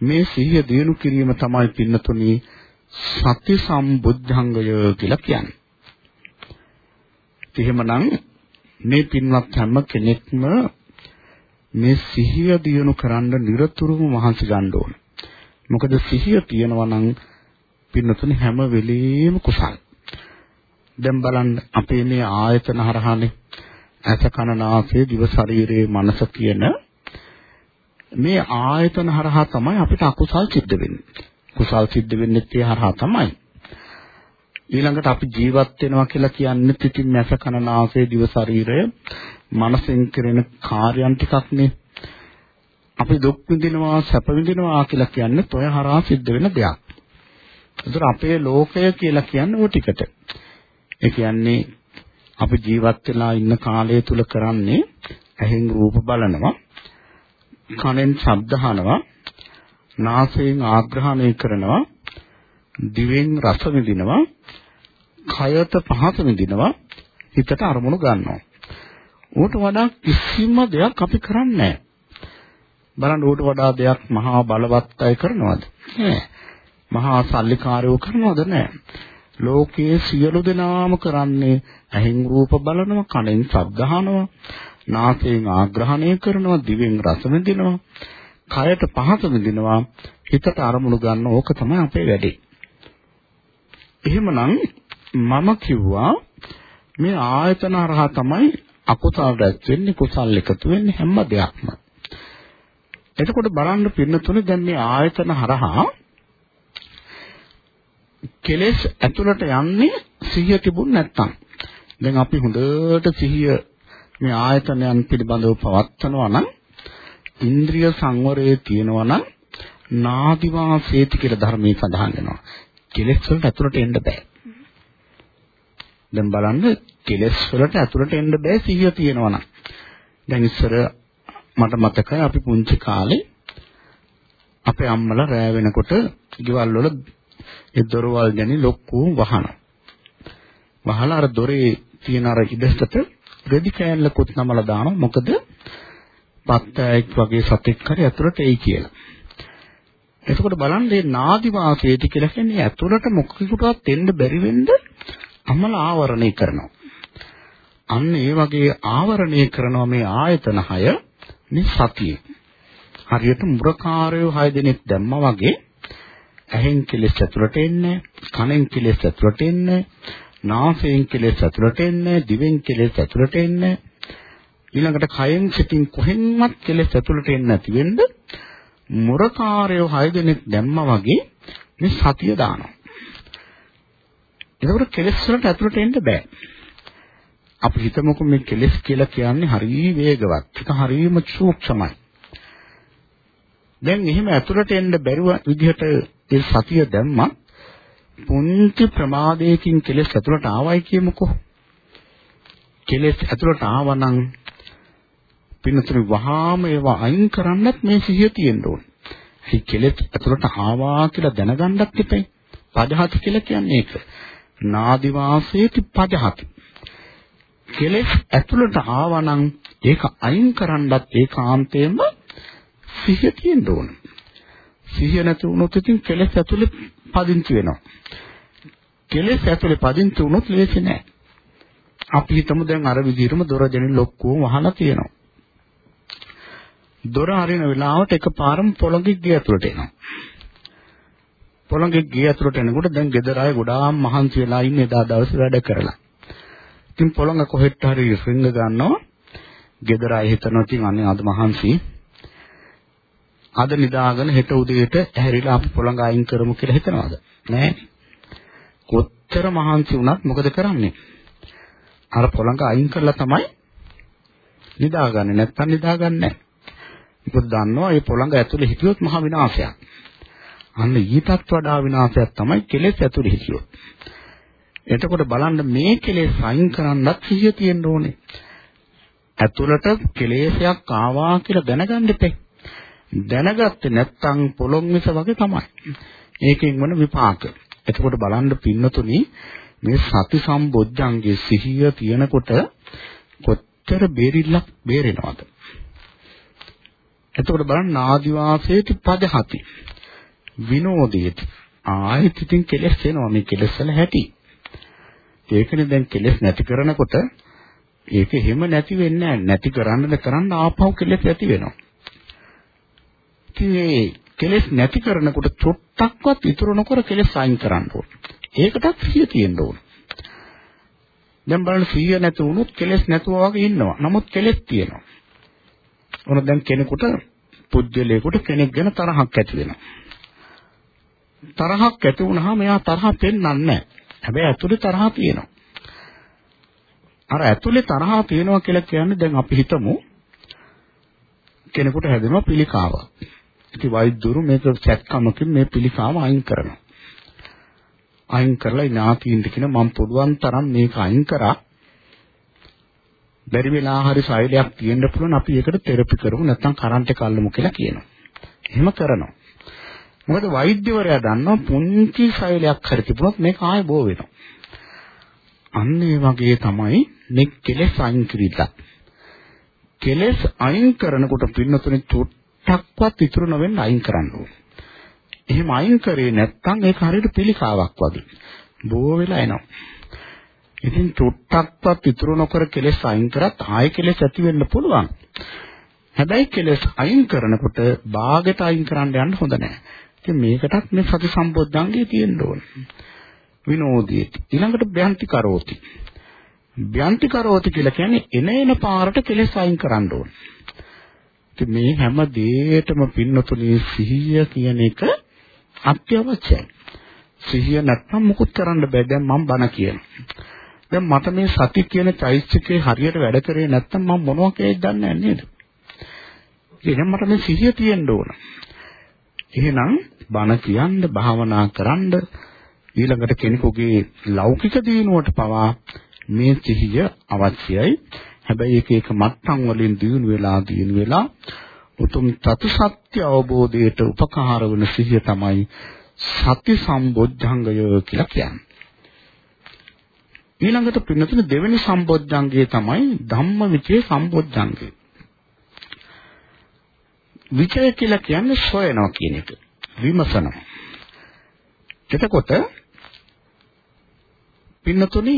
මේ සිහිය දියුණු කිරීම තමයි පින්නතුණී සති සම්බුද්ධංගය කියලා කියන්නේ. එහෙමනම් මේ පින්වත් හැම කෙනෙක්ම මේ සිහිය දියුණු කරන්න නිරතුරුව මහන්සි ගන්න ඕන. මොකද සිහිය තියෙනවා නම් පින්නතුනේ හැම වෙලෙම කුසල්. දැන් බලන්න අපේ මේ ආයතන හරහානේ ඇස කන නාසය දිව ශරීරයේ මනස කියන මේ ආයතන හරහා තමයි අපිට අකුසල් සිද්ධ වෙන්නේ. කුසල් සිද්ධ වෙන්නේ ඒ හරහා තමයි. ඊළඟට අපි ජීවත් වෙනවා කියලා කියන්නේ පිටින් නැස කන නාසය දිව ශරීරය මනසෙන් කරන කාර්යයන් ටිකක්නේ. අපි දුක් විඳිනවා සැප විඳිනවා කියලා කියන්නේ toy හරහා සිද්ධ වෙන දෙයක්. ඒතර අපේ ලෝකය කියලා කියන්නේ ওই ටිකට. ඒ කියන්නේ අපි ජීවත් වෙලා ඉන්න කාලය තුල කරන්නේ ඇහෙන් රූප බලනවා, කනෙන් ශබ්ද අහනවා, නාසයෙන් ආග්‍රහණය කරනවා දිවෙන් රස විඳිනවා කයට පහස විඳිනවා හිතට අරමුණු ගන්නවා. ඌට වඩා කිසිම දෙයක් අපි කරන්නේ බලන්න ඌට වඩා දෙයක් මහා බලවත් අය කරනවද? නෑ මහා සල්ලිකාරයෝ කරනවද? නෑ ලෝකයේ සියලු දෙනාම කරන්නේ ඇහෙන් රූප බලනවා කනෙන් ශබ්ද අහනවා නාසයෙන් ආග්‍රහණය කරනවා දිවෙන් රස විඳිනවා කයට පහස විඳිනවා හිතට අරමුණු ගන්න ඕක තමයි අපේ වැඩේ. එහෙමනම් මම කිව්වා මේ ආයතන හරහා තමයි අකුසල් රැස් වෙන්නේ කුසල් එකතු වෙන්නේ හැම දෙයක්ම. එතකොට බලන්න පින්නතුනේ දැන් මේ ආයතන හරහා කෙලෙස් ඇතුළට යන්නේ සිහිය තිබුණ නැත්නම්. දැන් අපි හොඳට සිහිය මේ ආයතනයන් පිළිබඳව පවත්නවා නම් ඉන්ද්‍රිය සංවරයේ තියෙනවා නම් නාදිවාසේති කියලා ධර්මයේ සඳහන් වෙනවා. කෙලෙස් වලට ඇතුළට එන්න බෑ. දැන් බලන්න කෙලෙස් වලට ඇතුළට එන්න බෑ සිහිය තියෙනවා නම්. දැන් ඉස්සර මට මතකයි අපි පුංචි කාලේ අපේ අම්මලා රෑ වෙනකොට ගෙවල් වල ඒ දොරවල් ගැනි ලොක්කු වහනවා. වහලා අර දොරේ තියෙන අර ඉඩසට රෙදි කෑල්ලකුත් නමලා දානවා. මොකද පත්තෑයෙක් වගේ සතෙක් හරි ඇතුළට එයි කියලා. එතකොට බලන්න මේ නාදි වාසයේදී කියලා කියන්නේ ඇතුළට මොකකටවත් එන්න බැරි වෙන්න අමල ආවරණය කරනවා. අන්න ඒ වගේ ආවරණය කරනවා මේ ආයතන හය මේ සතියේ. හරියට මුරකාරයෝ හය දෙනෙක් දැම්මා වගේ ඇහෙන් කෙලෙස් ඇතුළට එන්නේ, කනෙන් කෙලෙස් ඇතුළට එන්නේ, නාසයෙන් කෙලෙස් ඇතුළට එන්නේ, දිවෙන් කෙලෙස් ඇතුළට එන්නේ. ඊළඟට කයෙන් සිතින් කොහෙන්වත් කෙලෙස් ඇතුළට එන්නේ නැති වෙන්න මුරකාරයෝ හය දෙනෙක් දැම්මා වගේ මේ සතිය දානවා. එතකොට කෙලෙස් වලට ඇතුළට එන්න බෑ. අපි හිතමුකෝ මේ කෙලෙස් කියලා කියන්නේ හරිය වේගවත්. ඒක හරියම සූක්ෂමයි. දැන් එහෙම ඇතුළට එන්න බැරුව විදිහට ඒ සතිය දැම්මා පුංචි ප්‍රමාදයකින් කෙලෙස් ඇතුළට ආවයි කියමුකෝ. කෙලෙස් ඇතුළට ආවනම් පින්නතුනි වහාම ඒවා අයින් කරන්නත් මේ සිහිය තියෙන්න ඕන. ඒ කෙලෙස් ඇතුළට ආවා කියලා දැනගන්නත් එපයි. පජහති කියලා කියන්නේ ඒක. නාදි වාසේති පජහති. කෙලෙස් ඇතුළට ආවනම් ඒක අයින් කරන්නත් ඒකාන්තයෙන්ම සිහිය තියෙන්න ඕන. සිහිය නැති වුණොත් ඉතින් කෙලෙස් ඇතුලේ පදිංචි වෙනවා. කෙලෙස් ඇතුලේ පදිංචි වුණොත් ලේසි නෑ. අපි හිතමු දැන් අර විදිහටම දොර දෙනින් ලොක්කුවම වහලා තියෙනවා. දොර අරින වෙලාවට එකපාරම පොළඟේ ගේ ඇතුලට එනවා. පොළඟේ ගේ ඇතුලට එනකොට දැන් ගෙදර අය ගොඩාක් මහන්සි වෙලා ඉන්නේ එදා දවසේ වැඩ කරලා. ඉතින් පොළඟ කොහෙට හරි රින්ග ගන්නවා. ගෙදර අය හිතනවා ඉතින් අනේ අද මහන්සි අද නිදාගෙන හෙට උදේට ඇහැරිලා අපි පොළඟ අයින් කරමු කියලා හිතනවද? නෑ. කොච්චර මහන්සි වුණත් මොකද කරන්නේ? අර පොළඟ අයින් කරලා තමයි නිදාගන්නේ. නැත්තම් නිදාගන්නේ නෑ. මොකද දන්නවා මේ පොළඟ ඇතුලේ හිටියොත් මහ විනාශයක්. අන්න ඊටත් වඩා විනාශයක් තමයි කෙලෙස් ඇතුලේ හිටියොත්. එතකොට බලන්න මේ කෙලෙස් අයින් කරන්නත් සිහිය තියෙන්න ඕනේ. ඇතුළට කෙලෙසයක් ආවා කියලා දැනගන්න දෙපේ. දැනගත්තේ නැත්නම් පොළොං විස වගේ තමයි. ඒකෙන් වන විපාක. එතකොට බලන්න පින්නතුනි මේ සති සම්බොජ්ජංගේ සිහිය තියෙනකොට කොච්චර බේරිල්ලක් බේරෙනවද? එතකොට බලන්න ආදිවාසීති පදහති. විනෝදීති. ආයෙත් ඉතින් කෙලස් එනවා මේ කෙලස් වල හැටි. ඒකනේ දැන් කෙලස් නැති කරනකොට ඒක එහෙම නැති වෙන්නේ නැහැ. නැති කරන්න කරන්න ආපහු කෙලස් ඇති වෙනවා. ඉතින් කෙලෙස් නැති කරනකොට චොට්ටක්වත් ඉතුරු නොකර කෙලෙස් අයින් කරන්න ඕන. ඒකටත් සිහිය තියෙන්න ඕන. දැන් බලන්න සිහිය නැති වුණොත් කෙලෙස් නැතුව වගේ ඉන්නවා. නමුත් කෙලෙස් තියෙනවා. ඔන්න දැන් කෙනෙකුට පුජ්‍යලයකට කෙනෙක් ගැන තරහක් ඇති වෙනවා. තරහක් ඇති වුණාම එයා තරහ පෙන්වන්නේ නැහැ. හැබැයි ඇතුලේ තරහ තියෙනවා. අර ඇතුලේ තරහ තියෙනවා කියලා කියන්නේ දැන් අපි හිතමු කෙනෙකුට හැදෙනවා පිළිකාවක්. ඉතින් වෛද්‍යවරු මේක සැත්කමකින් මේ පිළිකාව අයින් කරනවා. අයින් කරලා ඥාතීන්ට කියන මම පුළුවන් තරම් මේක අයින් කරා. බැරි වෙලා හරි ශෛලයක් තියෙන්න පුළුවන් අපි ඒකට තෙරපි කරමු නැත්නම් කරන්ට් එක අල්ලමු කියලා කියනවා. එහෙම කරනවා. මොකද වෛද්‍යවරයා දන්නවා පුංචි ශෛලයක් හරි තිබුණොත් මේක ආයෙ බෝ වෙනවා. අන්න ඒ වගේ තමයි මේ කෙලෙස් අයින් කිරීම. කෙලෙස් අයින් කරනකොට පින්නතුනේ චුට්ටක්වත් ඉතුරු නොවෙන්න අයින් කරන්න ඕනේ. එහෙම අයින් කරේ නැත්නම් ඒක හරියට පිළිකාවක් වගේ. බෝ වෙලා එනවා. ඉතින් චුට්ටක්වත් ඉතුරු නොකර කෙලෙස් අයින් කරත් ආයෙ කෙලෙස් ඇති වෙන්න පුළුවන්. හැබැයි කෙලෙස් අයින් කරනකොට බාගෙට අයින් කරන්න යන්න හොඳ නැහැ. ඉතින් මේකටත් මේ සති සම්බොද්ධංගේ තියෙන්න ඕනේ. විනෝදීති. ඊළඟට බ්‍යන්ති කරෝති. බ්‍යන්ති කරෝති කියලා කියන්නේ එන එන පාරට කෙලෙස් අයින් කරන්න ඕනේ. ඉතින් මේ හැම දෙයකටම පින්නතුනේ සිහිය කියන එක අත්‍යවශ්‍යයි. සිහිය නැත්නම් මුකුත් කරන්න බෑ. දැන් මම බන කියන. දැන් මට මේ සති කියන චෛත්‍යකේ හරියට වැඩ කරේ නැත්නම් මම මොනවා කියයිද දන්නේ නැහැ නේද? එහෙනම් මට මේ සිහිය තියෙන්න ඕන. එහෙනම් බණ කියන්න, භාවනා කරන්න ඊළඟට කෙනෙකුගේ ලෞකික දිනුවට පවා මේ සිහිය අවශ්‍යයි. හැබැයි ඒක ඒක මට්ටම් වලින් දිනු වෙලා දිනු වෙලා උතුම් චතුසත්‍ය අවබෝධයට උපකාර වන සිහිය තමයි සති සම්බොජ්ජංගය කියලා කියන්නේ. ඊළඟට පින්නතුන දෙවෙනි සම්බොජ්ජංගය තමයි ධම්මවිචේ සම්බොජ්ජංගය. විචය කියලා කියන්නේ සොයනවා කියන එක. විමසනවා. එතකොට පින්නතුනි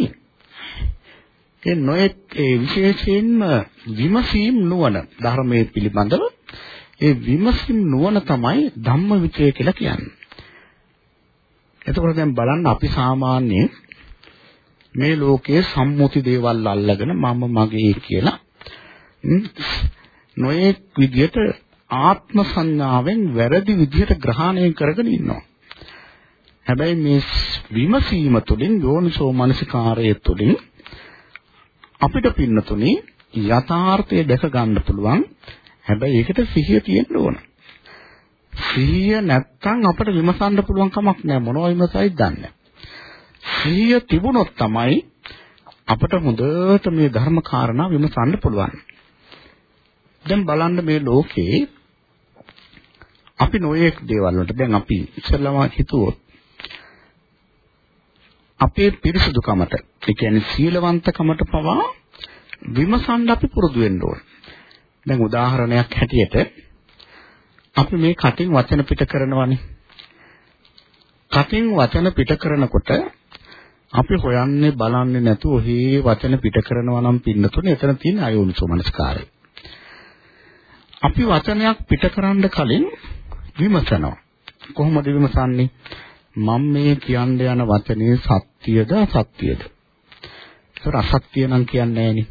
ඒ නොයෙක් ඒ විශේෂයෙන්ම විමසීම් නුවණ ධර්මයේ පිළිබඳව ඒ විමසීම් නුවණ තමයි ධම්මවිචය කියලා කියන්නේ. එතකොට දැන් බලන්න අපි සාමාන්‍යයෙන් මේ ලෝකයේ සම්මුති දේවල් අල්ලගෙන මම මගේ කියලා නොයෙක් විදිහට ආත්ම සංඥාවෙන් වැරදි විදිහට ග්‍රහණය කරගෙන ඉන්නවා. හැබැයි මේ විමසීම තුළින් යෝනිසෝ මනසිකාරය තුළින් අපිට පින්නතුනේ යථාර්ථය දැක ගන්න පුළුවන්. හැබැයි ඒකට සිහිය තියෙන්න ඕන. සිහිය නැත්තම් අපිට විමසන්න පුළුවන් කමක් නැහැ මොනවා විමසයිද දන්නේ සිහිය තිබුණොත් තමයි අපිට හොඳට මේ ධර්ම කාරණා විමසන්න පුළුවන්. දැන් බලන්න මේ ලෝකේ අපි නොයේක් දේවල් වලට දැන් අපි ඉස්සෙල්ලාම හිතුවොත් අපේ පිරිසුදුකමට ඒ කියන්නේ සීලවන්තකමට පවා විමසන්න අපි පුරුදු වෙන්න ඕන. දැන් උදාහරණයක් හැටියට අපි මේ කටින් වචන පිට කරනවානේ. කටින් වචන පිට කරනකොට අපි හොයන්නේ බලන්නේ නැතුව ඔහේ වචන පිට කරනවා නම් පින්නතුනේ එතන තියෙන අයෝනිසෝ මනස්කාරය. අපි වචනයක් පිට කරන්න කලින් විමසනවා. කොහොමද විමසන්නේ? මම මේ කියන්න යන වචනේ සත්‍යද අසත්‍යද? ඒක අසත්‍ය නම් කියන්නේ නෑනේ.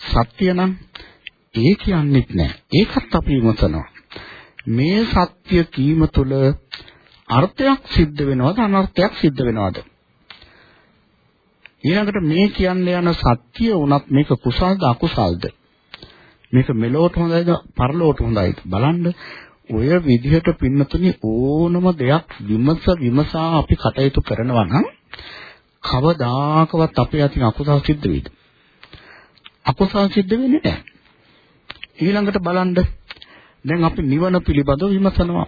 සත්‍ය නම් ඒ කියන්නේත් නෑ. ඒකත් අපි විමසනවා. මේ සත්‍ය කීම තුළ අර්ථයක් සිද්ධ වෙනවද අනර්ථයක් සිද්ධ වෙනවද? ඊළඟට මේ කියන්න යන සත්‍ය උනත් මේක කුසල්ද අකුසල්ද? මේක මෙලොවට හොඳයිද පරලොවට හොඳයිද? බලන්න ඔය විදිහට පින්නතුනි ඕනම දෙයක් විමස විමසා අපි කටයුතු කරනවා නම් කවදාකවත් අපේ අතින් අකුසල් සිද්ධ වෙයිද? අකුසල් සිද්ධ වෙන්නේ නැහැ. ඊළඟට බලන්න දැන් අපි නිවන පිළිබඳව විමසනවා.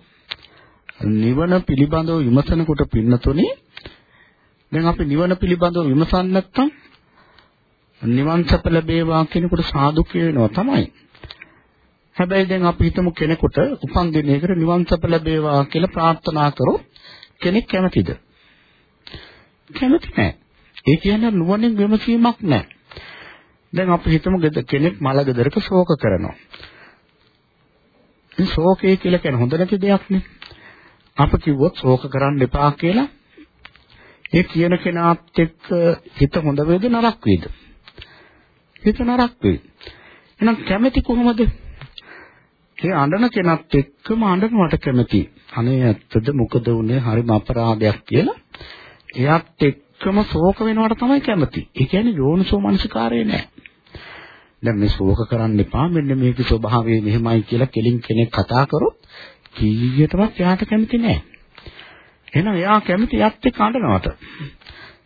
නිවන පිළිබඳව විමසනකොට පින්නතුනේ දැන් අපි නිවන පිළිබඳව විමසන්නේ නැත්නම් නිවන් සප ලැබේවා කෙනෙකුට සාදු කියනවා තමයි. හැබැයි දැන් අපි හිතමු කෙනෙකුට උපන් දිනයකට නිවන් සප ලැබේවා කියලා ප්‍රාර්ථනා කරොත් කෙනෙක් කැමතිද? කැමති නැහැ. ඒ කියන්නේ නුවණින් විමසීමක් නැහැ. දැන් අපි හිතමු කෙනෙක් මල ගෙදරක ශෝක කරනවා. මේ ශෝකය කියලා කියන හොඳ නැති දෙයක් නේ. අප කිව්වොත් ශෝක කරන්න එපා කියලා ඒ කියන කෙනාත් එක්ක හිත හොඳ වේද නරක වේද? හිත නරක වේ. එහෙනම් කැමැති කොහොමද? ඒ අඬන කෙනත් එක්කම අඬනවට කැමැති. අනේ ඇත්තද මොකද උනේ හරිම අපරාධයක් කියලා එයාත් එක්කම ශෝක වෙනවට තමයි කැමති. ඒ කියන්නේ යෝනිසෝ මනසිකාරය නෑ. දැන් මේ ශෝක කරන්න එපා මෙන්න මේකේ ස්වභාවය මෙහෙමයි කියලා කෙලින් කෙනෙක් කතා කරොත් කීයටවත් එයාට කැමති නෑ. එහෙනම් එයා කැමති යත් එක්ක අඬනවට.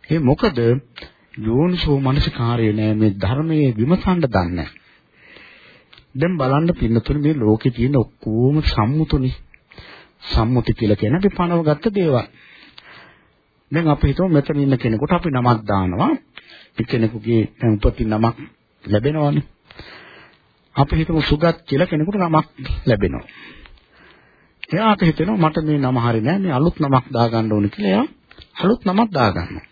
ඒ මොකද යෝනිසෝ මනසිකාරය නෑ මේ ධර්මයේ විමසන්න දන්නේ. දැන් බලන්න පින්නතුනේ මේ ලෝකේ තියෙන ඔක්කොම සම්මුතුනේ. සම්මුති කියලා කියන අපි පනවගත්ත දේවල්. දැන් අපි හිතමු මෙතන ඉන්න කෙනෙකුට අපි නමක් දානවා. ඒ කෙනෙකුගේ උපතින් නමක් ලැබෙනවනේ. අපි හිතමු සුගත් කියලා කෙනෙකුට නමක් ලැබෙනවා. එයාට හිතෙනවා මට මේ නම හරි නෑ මේ අලුත් නමක් දාගන්න ඕන කියලා එයා අලුත් නමක් දාගන්නවා.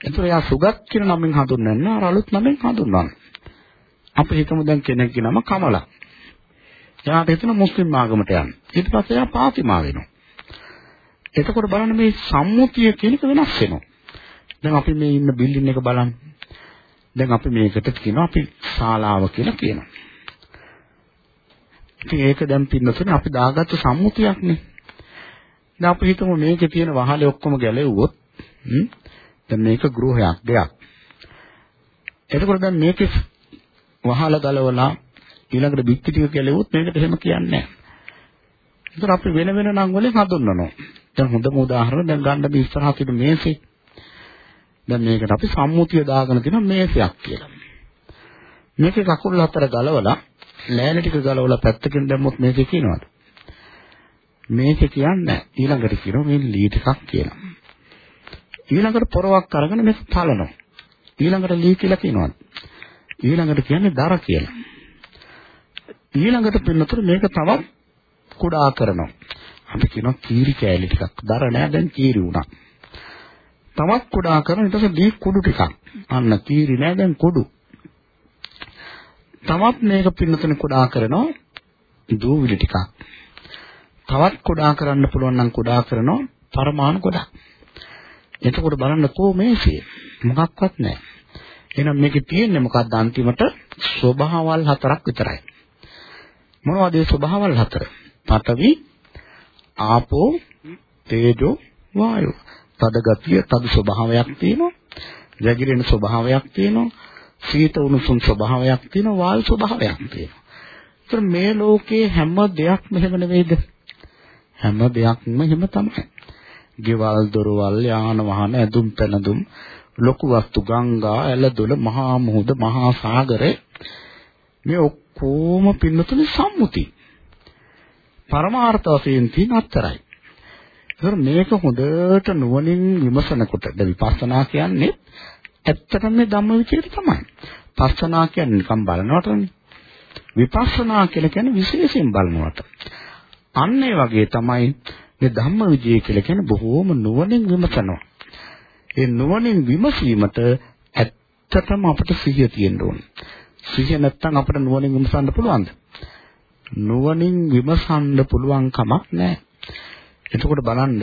එතකොට එයා සුගත් කියන නමෙන් හඳුන්වන්නේ අර අලුත් නමෙන් හඳුන්වනවා. අපි හිතමු දැන් කෙනෙක්ගේ නම කමලා. එයාට හිතෙන මුස්ලිම් ආගමට යන්න. ඊට පස්සේ එයා පාතිමා වෙනවා. එතකොට බලන්න මේ සම්මුතිය කියන එක වෙනස් වෙනවා. දැන් අපි මේ ඉන්න බිල්ඩින් එක බලන්න. දැන් අපි මේකට කියනවා අපි ශාලාව කියලා කියනවා. ඉතින් ඒක දැන් පින්නතුනේ අපි දාගත්ත සම්මුතියක්නේ. දැන් අපි හිතමු මේකේ තියෙන වහලේ ඔක්කොම ගැලෙව්වොත් දැන් මේක ගෘහයක් දෙයක්. එතකොට දැන් මේකේ වහල ගලවලා ඊළඟට බිත්ති ටික ගැලෙව්වොත් මේකට එහෙම කියන්නේ නැහැ. ඒතර අපි වෙන වෙන නම් වලින් හඳුන්වනවා. දැන් හොඳම උදාහරණ දැන් ගන්න මේ ඉස්සරහ තියෙන මේසේ. දැන් මේකට අපි සම්මුතිය දාගෙන තියෙන මේසයක් කියලා. මේකේ කකුල් හතර ගලවලා ලෑලි ටික ගලවලා පැත්තකින් දැම්මොත් මේකේ කියනවාද? මේකේ කියන්නේ ඊළඟට කියනවා මේ ලී ටිකක් කියලා. ඊළඟට පොරවක් අරගෙන මේක පලනවා. ඊළඟට ලී කියලා කියනවා. ඊළඟට කියන්නේ දර කියලා. ඊළඟට පින්නතර මේක තවත් කුඩා කරනවා. අපි කියනවා කීරි කෑලි ටිකක්. දර නෑ දැන් කීරි වුණා. තවත් කුඩා කරන ඊට පස්සේ දී කුඩු ටිකක්. අන්න තීරි නෑ දැන් කුඩු. තවත් මේක පින්නතන කුඩා කරනවා දූවිලි ටිකක්. තවත් කුඩා කරන්න පුළුවන් නම් කුඩා කරනවා පරමාණු ගොඩක්. එතකොට බලන්න කොහොමේසිය මොකක්වත් නැහැ. එහෙනම් මේකේ තියෙන්නේ මොකක්ද අන්තිමට ස්වභාවල් හතරක් විතරයි. මොනවද ඒ ස්වභාවල් හතර? පඨවි, ආපෝ, තේජෝ, වායෝ. තද ගතිය, තද ස්වභාවයක් තියෙනවා. වැగిරෙන ස්වභාවයක් තියෙනවා. සීත උණුසුම් ස්වභාවයක් තියෙනවා. වායු ස්වභාවයක් තියෙනවා. ඒතර මේ ලෝකේ හැම දෙයක්ම එහෙම නෙවෙයිද? හැම දෙයක්ම එහෙම තමයි. ගෙවල් දොරවල් යාන වාහන ඇඳුම් පැළඳුම් ලොකු වස්තු ගංගා ඇලදොල මහා මුහුද මහා සාගරේ මේ ඔක්කොම පින්නතුනේ සම්මුති පරමාර්ථ වශයෙන් තියෙන අත්තරයි. ඒතර මේක හොඳට නුවණින් විමසනකොට ද විපස්සනා කියන්නේ ඇත්තටම මේ ධම්මවිචේත තමයි. පස්සනා කියන්නේ නිකම් බලනවටනේ. විපස්සනා කියලා කියන්නේ විශේෂයෙන් බලනවට. අන්න ඒ වගේ තමයි මේ ධම්ම විජය කියලා කියන්නේ බොහෝම නුවණින් විමසනවා. ඒ නුවණින් විමසීමට ඇත්තටම අපිට සිහිය තියෙන්න ඕනේ. සිහිය නැත්තම් අපිට නුවණින් විමසන්න පුළුවන්ද? නුවණින් විමසන්න පුළුවන් කමක් නැහැ. එතකොට බලන්න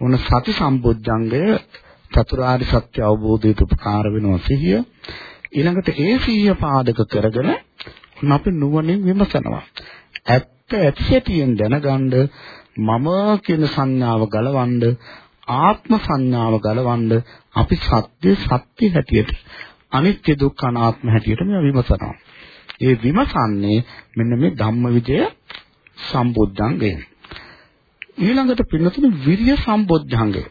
මොන සති සම්බොජ්ජංගය චතුරාර්ය සත්‍ය අවබෝධයට උපකාර වෙනවා සිහිය. ඊළඟට ඒ සිහිය පාදක කරගෙන අපි නුවණින් විමසනවා. ඇත්ත ඇතිසැටියෙන් දැනගන්න මම කියන සංඥාව ගලවන්න ආත්ම සංඥාව ගලවන්න අපි සත්‍ය සත්‍ය හැටියට අනිත්‍ය දුක්ඛ අනාත්ම හැටියට මේ විමසනවා. ඒ විමසන්නේ මෙන්න මේ ධම්මවිජය සම්බුද්ධංගය. ඊළඟට පින්නතුනේ විරිය සම්බොද්ධංගය.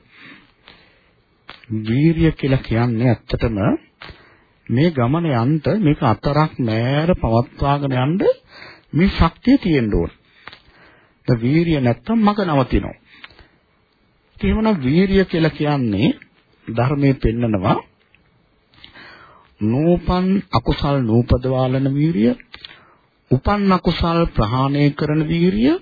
වීරිය කියලා කියන්නේ ඇත්තටම මේ ගමන යන්න මේක අතරක් නෑර පවත්වාගෙන යන්න මේ ශක්තිය තියෙන්න ඕනේ. ද වීරිය නැත්තම් මග නවතිනවා. එහෙමනම් වීරිය කියලා කියන්නේ ධර්මයේ පෙන්නනවා නූපන් අකුසල් නූපදවාලන වීරිය, උපන් අකුසල් ප්‍රහාණය කරන වීරිය,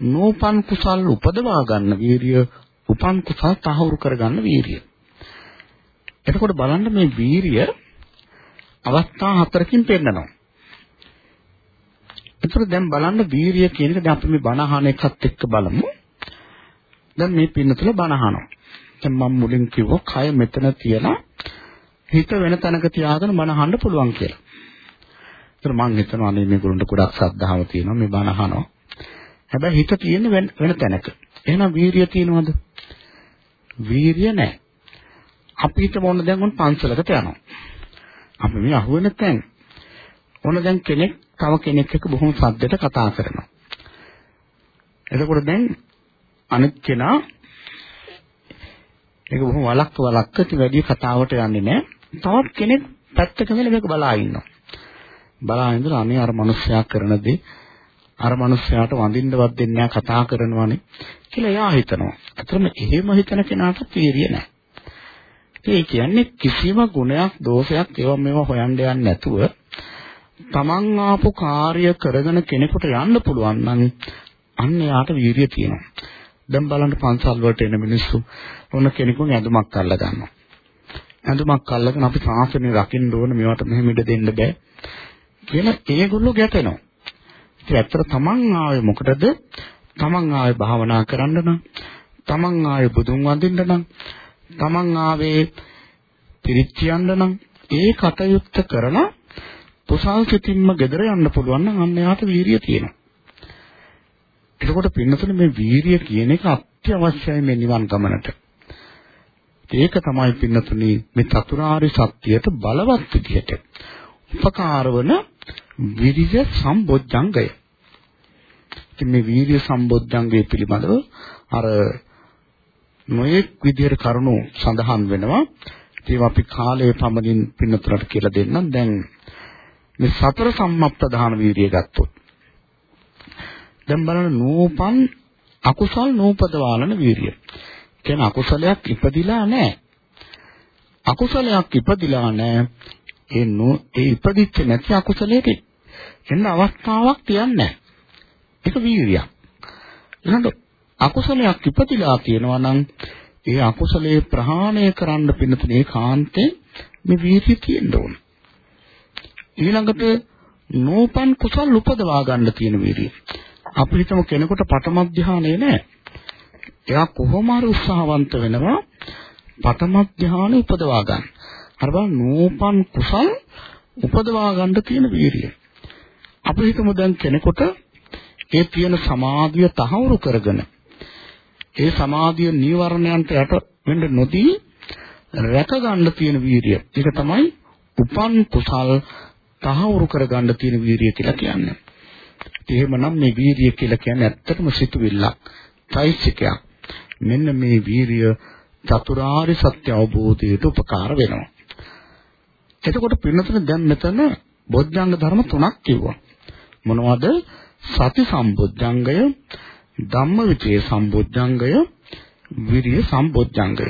නූපන් කුසල් උපදවා ගන්න වීරිය, උපන් කුසල් තහවුරු කර ගන්න වීරිය. එතකොට බලන්න මේ වීරිය අවස්ථා හතරකින් පෙන්නනවා. ඒතර දැන් බලන්න වීරිය කියන එක දැන් අපි මේ බණ අහන එකත් එක්ක බලමු. දැන් මේ පින්නතුල බණ අහනවා. දැන් මම මුලින් කිව්වා කය මෙතන තියලා හිත වෙන තැනක තියාගෙන බණ අහන්න පුළුවන් කියලා. ඒතර මම හිතනවා අනේ මේගොල්ලන්ට ගොඩක් ශ්‍රද්ධාව තියෙනවා මේ බණ අහනවා. හැබැයි හිත තියෙන්නේ වෙන තැනක. එහෙනම් වීරිය තියෙනවද? වීරිය නැහැ. අපි හිතමු ඕන දැන් උන් පන්සලකට යනවා. අපි මේ අහුවෙන තැන්. ඕන දැන් කෙනෙක් තව කෙනෙක් එක්ක බොහොම සද්දට කතා කරනවා. එතකොට දැන් අනිත් කෙනා ඒක බොහොම වලක්ක වලක්ක ඉතින් වැඩි කතාවට යන්නේ නැහැ. තවත් කෙනෙක් පැත්තක වෙලා මේක බලා ඉන්නවා. බලා ඉඳලා අනේ අර මිනිස්සයා කරන දේ අර මිනිස්සයාට වඳින්නවත් දෙන්නේ නැහැ කතා කරනවානේ කියලා එයා හිතනවා. අතරම එහෙම හිතන කෙනාට තීරිය නැහැ. ඒ කියන්නේ කිසිම ගුණයක් දෝෂයක් ඒවා මේවා හොයන්න යන්නේ නැතුව තමන් ආපු කාර්ය කරගෙන කෙනෙකුට යන්න පුළුවන් නම් අන්න යාට වීරිය තියෙනවා. දැන් බලන්න පන්සල් වලට එන මිනිස්සු ඕන කෙනෙකුගේ ඇඳුමක් අල්ල ගන්නවා. ඇඳුමක් අල්ලගෙන අපි සාසනය රකින්න ඕන මේවට මෙහෙම ඉඩ දෙන්න බෑ කියලා ඒගොල්ලෝ ගැටෙනවා. ඉතින් ඇත්තට තමන් ආවේ මොකටද? තමන් ආවේ භාවනා කරන්න නම්, තමන් ආවේ බුදුන් වඳින්න නම්, තමන් ආවේ පිරිච්චියන්න නම් ඒ කටයුත්ත කරලා කුසල් සිතින්ම gedera යන්න පුළුවන් නම් අන්න එයාට වීරිය තියෙනවා. එතකොට පින්නතුනේ මේ වීරිය කියන එක අත්‍යවශ්‍යයි මේ නිවන් ගමනට. ඒක තමයි පින්නතුනේ මේ චතුරාර්ය සත්‍යයට බලවත් විදිහට උපකාර වන විරිය සම්බොජ්ජංගය. ඉතින් මේ වීරිය සම්බොජ්ජංගය පිළිබඳව අර නොයෙක් විදිහට කරුණු සඳහන් වෙනවා. ඒවා අපි කාලයේ පමණින් පින්නතුලට කියලා දෙන්නම්. දැන් මේ සතර සම්මප්පදාන වීර්යය ගත්තොත් දැන් බලන්න නූපන් අකුසල් නූපදවාලන වීර්යය. කියන අකුසලයක් ඉපදිලා නැහැ. අකුසලයක් ඉපදිලා නැහැ. ඒ නෝ ඒ ඉපදිච්ච නැති අකුසලයක එන්න අවස්ථාවක් තියන්නේ නැහැ. ඒක වීර්යයක්. ඊළඟ අකුසලයක් ඉපදිලා තියෙනවා නම් ඒ අකුසලයේ ප්‍රහාණය කරන්න පින්නතුනේ කාන්තේ මේ වීර්යය තියෙන්න ඕන. ඊළඟට නෝපන් කුසල් උපදවා ගන්න තියෙන වීර්යය. අපි හිතමු කෙනෙකුට පඨම ධානය නැහැ. එයා කොහොම හරි උත්සාහවන්ත වෙනවා පඨම ධානය උපදවා ගන්න. අර බලන්න නෝපන් කුසල් උපදවා ගන්න තියෙන වීර්යය. අපි හිතමු දැන් කෙනෙකුට ඒ තියෙන සමාධිය තහවුරු කරගෙන ඒ සමාධිය නීවරණයන්ට යට වෙන්න නොදී රැක ගන්න තියෙන වීරිය. ඒක තමයි උපන් කුසල් තහවුරු කර ගන්න තියෙන වීරිය කියලා කියන්නේ. එහෙමනම් මේ වීරිය කියලා කියන්නේ ඇත්තටම සිතුවිල්ලක්, চৈতසිකයක්. මෙන්න මේ වීරිය චතුරාර්ය සත්‍ය අවබෝධයට උපකාර වෙනවා. එතකොට පින්නතන දැන් මෙතන බොද්ධංග ධර්ම තුනක් කිව්වා. මොනවද? සති සම්බොද්ධංගය, ධම්මවිචේ සම්බොද්ධංගය, විරිය සම්බොද්ධංගය.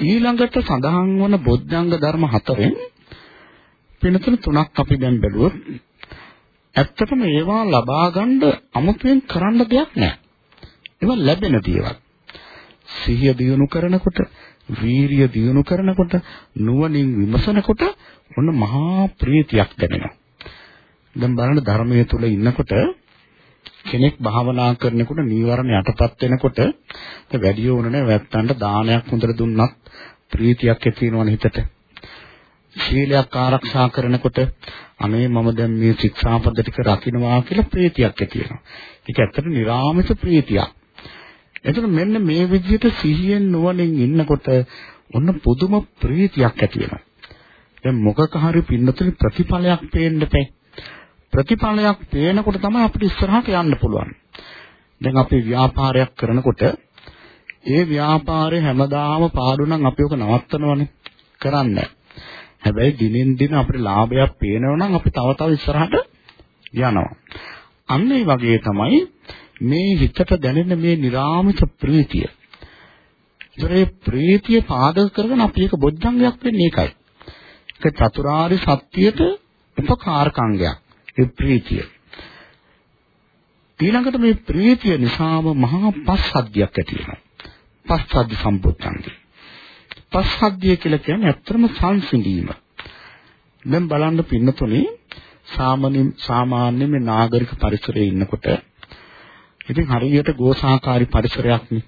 ඊළඟට සඳහන් වන බොද්ධංග ධර්ම හතරෙන් පින්නතන තුනක් අපි දැන් බැලුවොත් ඇත්තටම ඒවා ලබා ගන්න අමුතුවෙන් කරන්න දෙයක් නැහැ. ඒවා ලැබෙන දේවල්. සිහිය දියුණු කරනකොට, වීරිය දියුණු කරනකොට, නුවණින් විමසනකොට ඔන්න මහා ප්‍රීතියක් දැනෙනවා. දැන් බලන්න ධර්මයේ තුල ඉන්නකොට කෙනෙක් භාවනා කරනකොට නීවරණ යටපත් වෙනකොට වැඩි ඕනනේ වැත්තන්ට දානයක් හොඳට දුන්නත් ප්‍රීතියක් ඇති වෙනවනේ හිතට. ශීලයක් ආරක්ෂා කරනකොට අනේ මම දැන් මේ ශික්ෂාපද ටික රකින්නවා කියලා ප්‍රීතියක් ඇති වෙනවා. ඒක ඇත්තට නිර්ආමිත ප්‍රීතියක්. එතකොට මෙන්න මේ විදිහට සිහියෙන් නුවණින් ඉන්නකොට ඔන්න පුදුම ප්‍රීතියක් ඇති වෙනවා. දැන් මොකක හරි පින්නතුනි ප්‍රතිඵලයක් පේන්න බෑ. ප්‍රතිඵලයක් පේනකොට තමයි අපිට ඉස්සරහට යන්න පුළුවන්. දැන් අපි ව්‍යාපාරයක් කරනකොට ඒ ව්‍යාපාරේ හැමදාම පාඩු නම් අපි ඔක නවත්තනවනේ. කරන්නේ. හැබැයි දිනෙන් දින අපිට ලාභයක් පේනවා නම් අපි තව තව ඉස්සරහට යනවා. අන්න ඒ වගේ තමයි මේ හිතට දැනෙන මේ निराமிස ප්‍රීතිය. ඒතරේ ප්‍රීතිය පාදක කරගෙන අපි එක බොද්ධංගයක් වෙන්නේ ඒකයි. ඒක චතුරාර්ය සත්‍යයට උපකාරකංගයක්. ඒ ප්‍රීතිය. ඊළඟට මේ ප්‍රීතිය නිසාම මහා පස්සද්ධියක් ඇති වෙනවා. පස්සද්ධි සම්පූර්ණයි. පස්සද්ධිය කියලා කියන්නේ ඇත්තම සංසිඳීම. දැන් බලන්න පින්නතුනේ සාමාන්‍ය සාමාන්‍ය මේ නාගරික පරිසරයේ ඉන්නකොට ඉතින් හරියට ගෝසාකාරී පරිසරයක් නේ.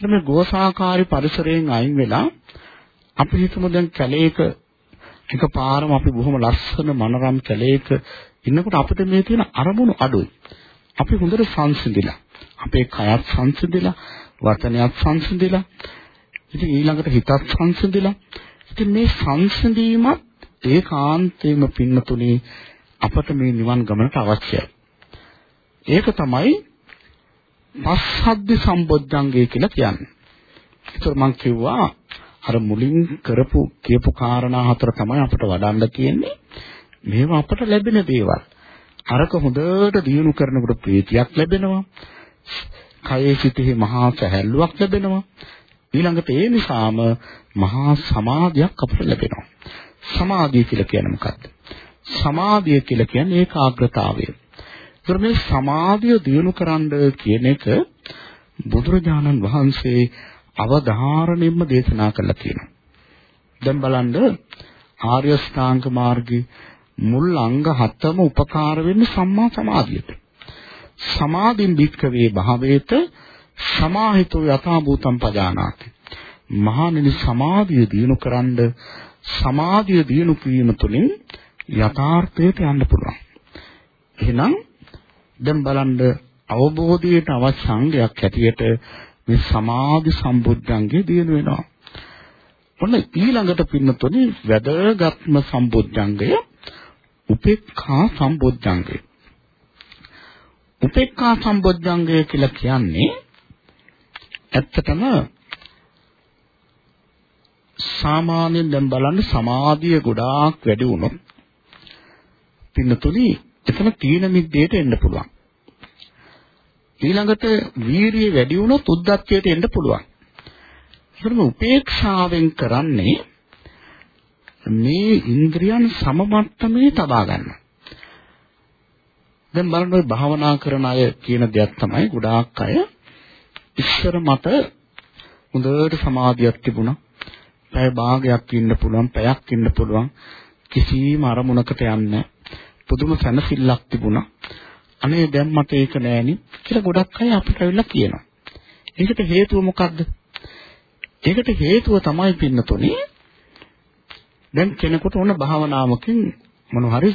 මේ ගෝසාකාරී පරිසරයෙන් අයින් වෙලා අපි හිතමු දැන් කැලේක එකපාරම අපි බොහොම ලස්සන මනරම් කැලේක ඉන්නකොට අපිට මේ තියෙන අරමුණු අඩුයි. අපි හොඳට සංසිඳිලා. අපේ කයත් සංසිඳිලා, වචනයත් සංසිඳිලා. ඉතින් ඊළඟට හිතත් සංසිඳිලා. ඉතින් මේ සංසිඳීමත් ඒකාන්තයෙන්ම පින්නතුනේ අපට මේ නිවන් ගමනට අවශ්‍යයි. ඒක තමයි පස්සද්ධි සම්බොද්ධංගය කියලා කියන්නේ. ඒතර මම කිව්වා අර මුලින් කරපු කියපු කාරණා හතර තමයි අපිට වඩන්න තියෙන්නේ. මේවා අපට ලැබෙන දේවල්. අරක හොඳට දියුණු කරනකොට ප්‍රීතියක් ලැබෙනවා. කයේ සිටෙහි මහා සැහැල්ලුවක් ලැබෙනවා. ඊළඟට ඒ නිසාම මහා සමාධියක් අපට ලැබෙනවා. සමාධිය කියලා කියන්නේ මොකක්ද? සමාධිය කියලා කියන්නේ ඒකාග්‍රතාවය. ඒතර මේ සමාධිය දියුණු කරන්න කියන එක බුදුරජාණන් වහන්සේ අවධාරණයෙන්ම දේශනා කළා කියනවා. දැන් බලන්න ආර්ය ශ්‍රාංග මාර්ගයේ මුල් අංග හතම උපකාර වෙන්නේ සම්මා සමාධියට. සමාධින් භික්කවේ භාවේත සමාහිතෝ යථා භූතම් පජානාති. මහණෙනි සමාධිය දිනු කරන්ඩ සමාධිය දිනු කිරීම තුළින් යථාර්ථයට යන්න පුළුවන්. එහෙනම් දැන් බලන්න අවබෝධයට අවශ්‍ය අංගයක් හැටියට මේ සමාධි සම්බුද්ධංගේ දිනු වෙනවා. ඔන්න ඊළඟට පින්නතොනේ වැදගත්ම සම්බුද්ධංගය උපේක්ඛා සම්බුද්ධංගය. උපේක්ඛා සම්බුද්ධංගය කියලා කියන්නේ ඇත්තටම සාමාන්‍යයෙන් දැන් බලන්න සමාධිය ගොඩාක් වැඩි වුණොත් පින්නතුනි එතන තීන මිද්දේට එන්න පුළුවන්. ඊළඟට වීරිය වැඩි වුණොත් උද්දච්චයට එන්න පුළුවන්. ඒකම උපේක්ෂාවෙන් කරන්නේ මේ ඉන්ද්‍රියන් සමමට්ටමේ තබා ගන්න. දැන් බලන්න ඔය භාවනා කරන අය කියන දෙයක් තමයි ගොඩාක් අය ඉස්සර මට හොඳට සමාධියක් තිබුණා. පැය භාගයක් ඉන්න පුළුවන්, පැයක් ඉන්න පුළුවන්. කිසිම අරමුණකට යන්නේ පුදුම සැනසෙල්ලක් තිබුණා. අනේ දැන් මට ඒක නෑනි කියලා ගොඩක් අය අපිට ඇවිල්ලා කියනවා. ඒකට හේතුව මොකද්ද? ඒකට හේතුව තමයි පින්නතුනේ දැන් කෙනෙකුට ඕන භාවනාවකින් මොන හරි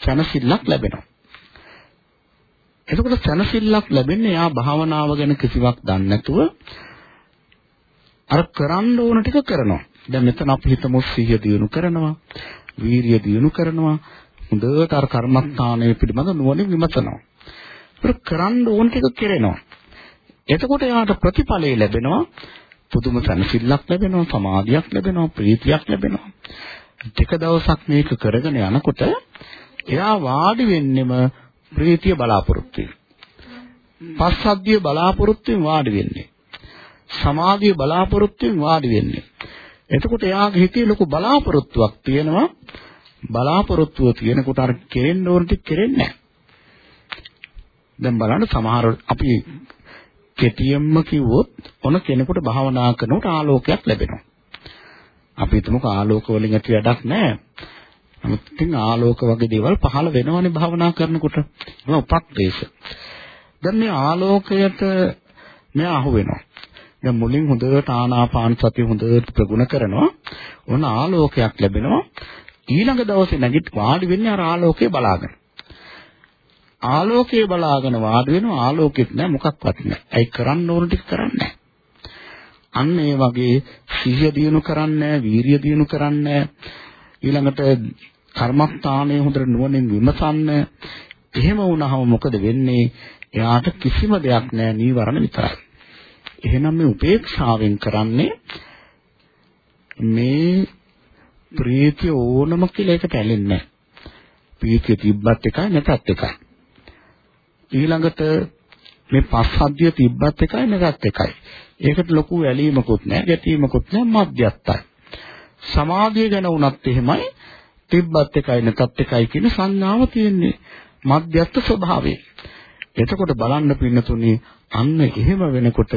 සැනසෙල්ලක් ලැබෙනවා. එතකොට සැනසෙල්ලක් ලැබෙන්නේ යා භාවනාව ගැන කිසිවක් දන්නේ නැතුව අර කරන්න ඕන ටික කරනවා. දැන් මෙතන අපි හිතමු සිහිය දියුණු කරනවා, වීරිය දියුණු කරනවා, හොඳට අර කර්මස්ථානය පිළිබඳ නුවණින් විමසනවා. ඒක කරන්න ඕන ටික කරනවා. එතකොට යාට ප්‍රතිඵලය ලැබෙනවා. පුදුම සැනසෙල්ලක් ලැබෙනවා, සමාධියක් ලැබෙනවා, ප්‍රීතියක් ලැබෙනවා. ටික දවසක් මේක කරගෙන යනකොට එයා වාඩි වෙන්නෙම ප්‍රීතිය බලාපොරොත්තු වෙනවා. පස්සද්ධිය බලාපොරොත්තුෙන් වාඩි වෙන්නේ. සමාධිය බලාපොරොත්තුෙන් වාඩි වෙන්නේ. එතකොට එයාගේ හිතේ ලොකු බලාපොරොත්තුවක් තියෙනවා. බලාපොරොත්තුව තියෙනකොට අර කෙරෙන්න ඕන ටික කෙරෙන්නේ නැහැ. දැන් බලන්න සමහර අපි කෙටියෙන්ම කිව්වොත් ඔන කෙනෙකුට භාවනා කරනකොට ආලෝකයක් ලැබෙනවා. අපි හිතමුකෝ ආලෝක වලින් ඇති වැඩක් නැහැ. නමුත් ඉතින් ආලෝක වගේ දේවල් පහළ වෙනවනේ භාවනා කරනකොට. ඒක උපක්ලේශ. දැන් මේ ආලෝකයට මෙයා අහු වෙනවා. දැන් මුලින් හොඳට ආනාපාන සතිය හොඳට ප්‍රගුණ කරනවා. ඕන ආලෝකයක් ලැබෙනවා. ඊළඟ දවසේ නැගිට වාඩි වෙන්නේ අර ආලෝකය බලාගෙන. ආලෝකය බලාගෙන වාඩි වෙනවා ආලෝකෙත් නෑ මොකක්වත් නෑ. ඇයි කරන්න ඕන ටික කරන්නේ අන්න ඒ වගේ සිහිය දිනු කරන්නේ වීරිය දිනු කරන්නේ ඊළඟට කර්මස්ථානයේ හොඳට නුවණින් විමසන්න එහෙම වුණාම මොකද වෙන්නේ එයාට කිසිම දෙයක් නෑ නීවරණ විතරයි එහෙනම් මේ උපේක්ෂාවෙන් කරන්නේ මේ ප්‍රීතිය ඕනම කියලා ඒකට ඇලෙන්නේ නැහැ. ප්‍රීතිය තිබ්බත් එකයි නැතත් එකයි. ඊළඟට මේ පස්සද්ධිය තිබ්බත් එකයි නැතත් එකයි. ඒකට ලොකු ඇලීමකුත් නැහැ, ගැටීමකුත් නැහැ, මධ්‍යස්ථයි. සමාධිය ගැන වුණත් එහෙමයි තිබ්බත් එකයි නැතත් එකයි කියන සංඥාව තියෙන්නේ මධ්‍යස්ථ ස්වභාවයේ. එතකොට බලන්න පින්නතුනේ අන්න එහෙම වෙනකොට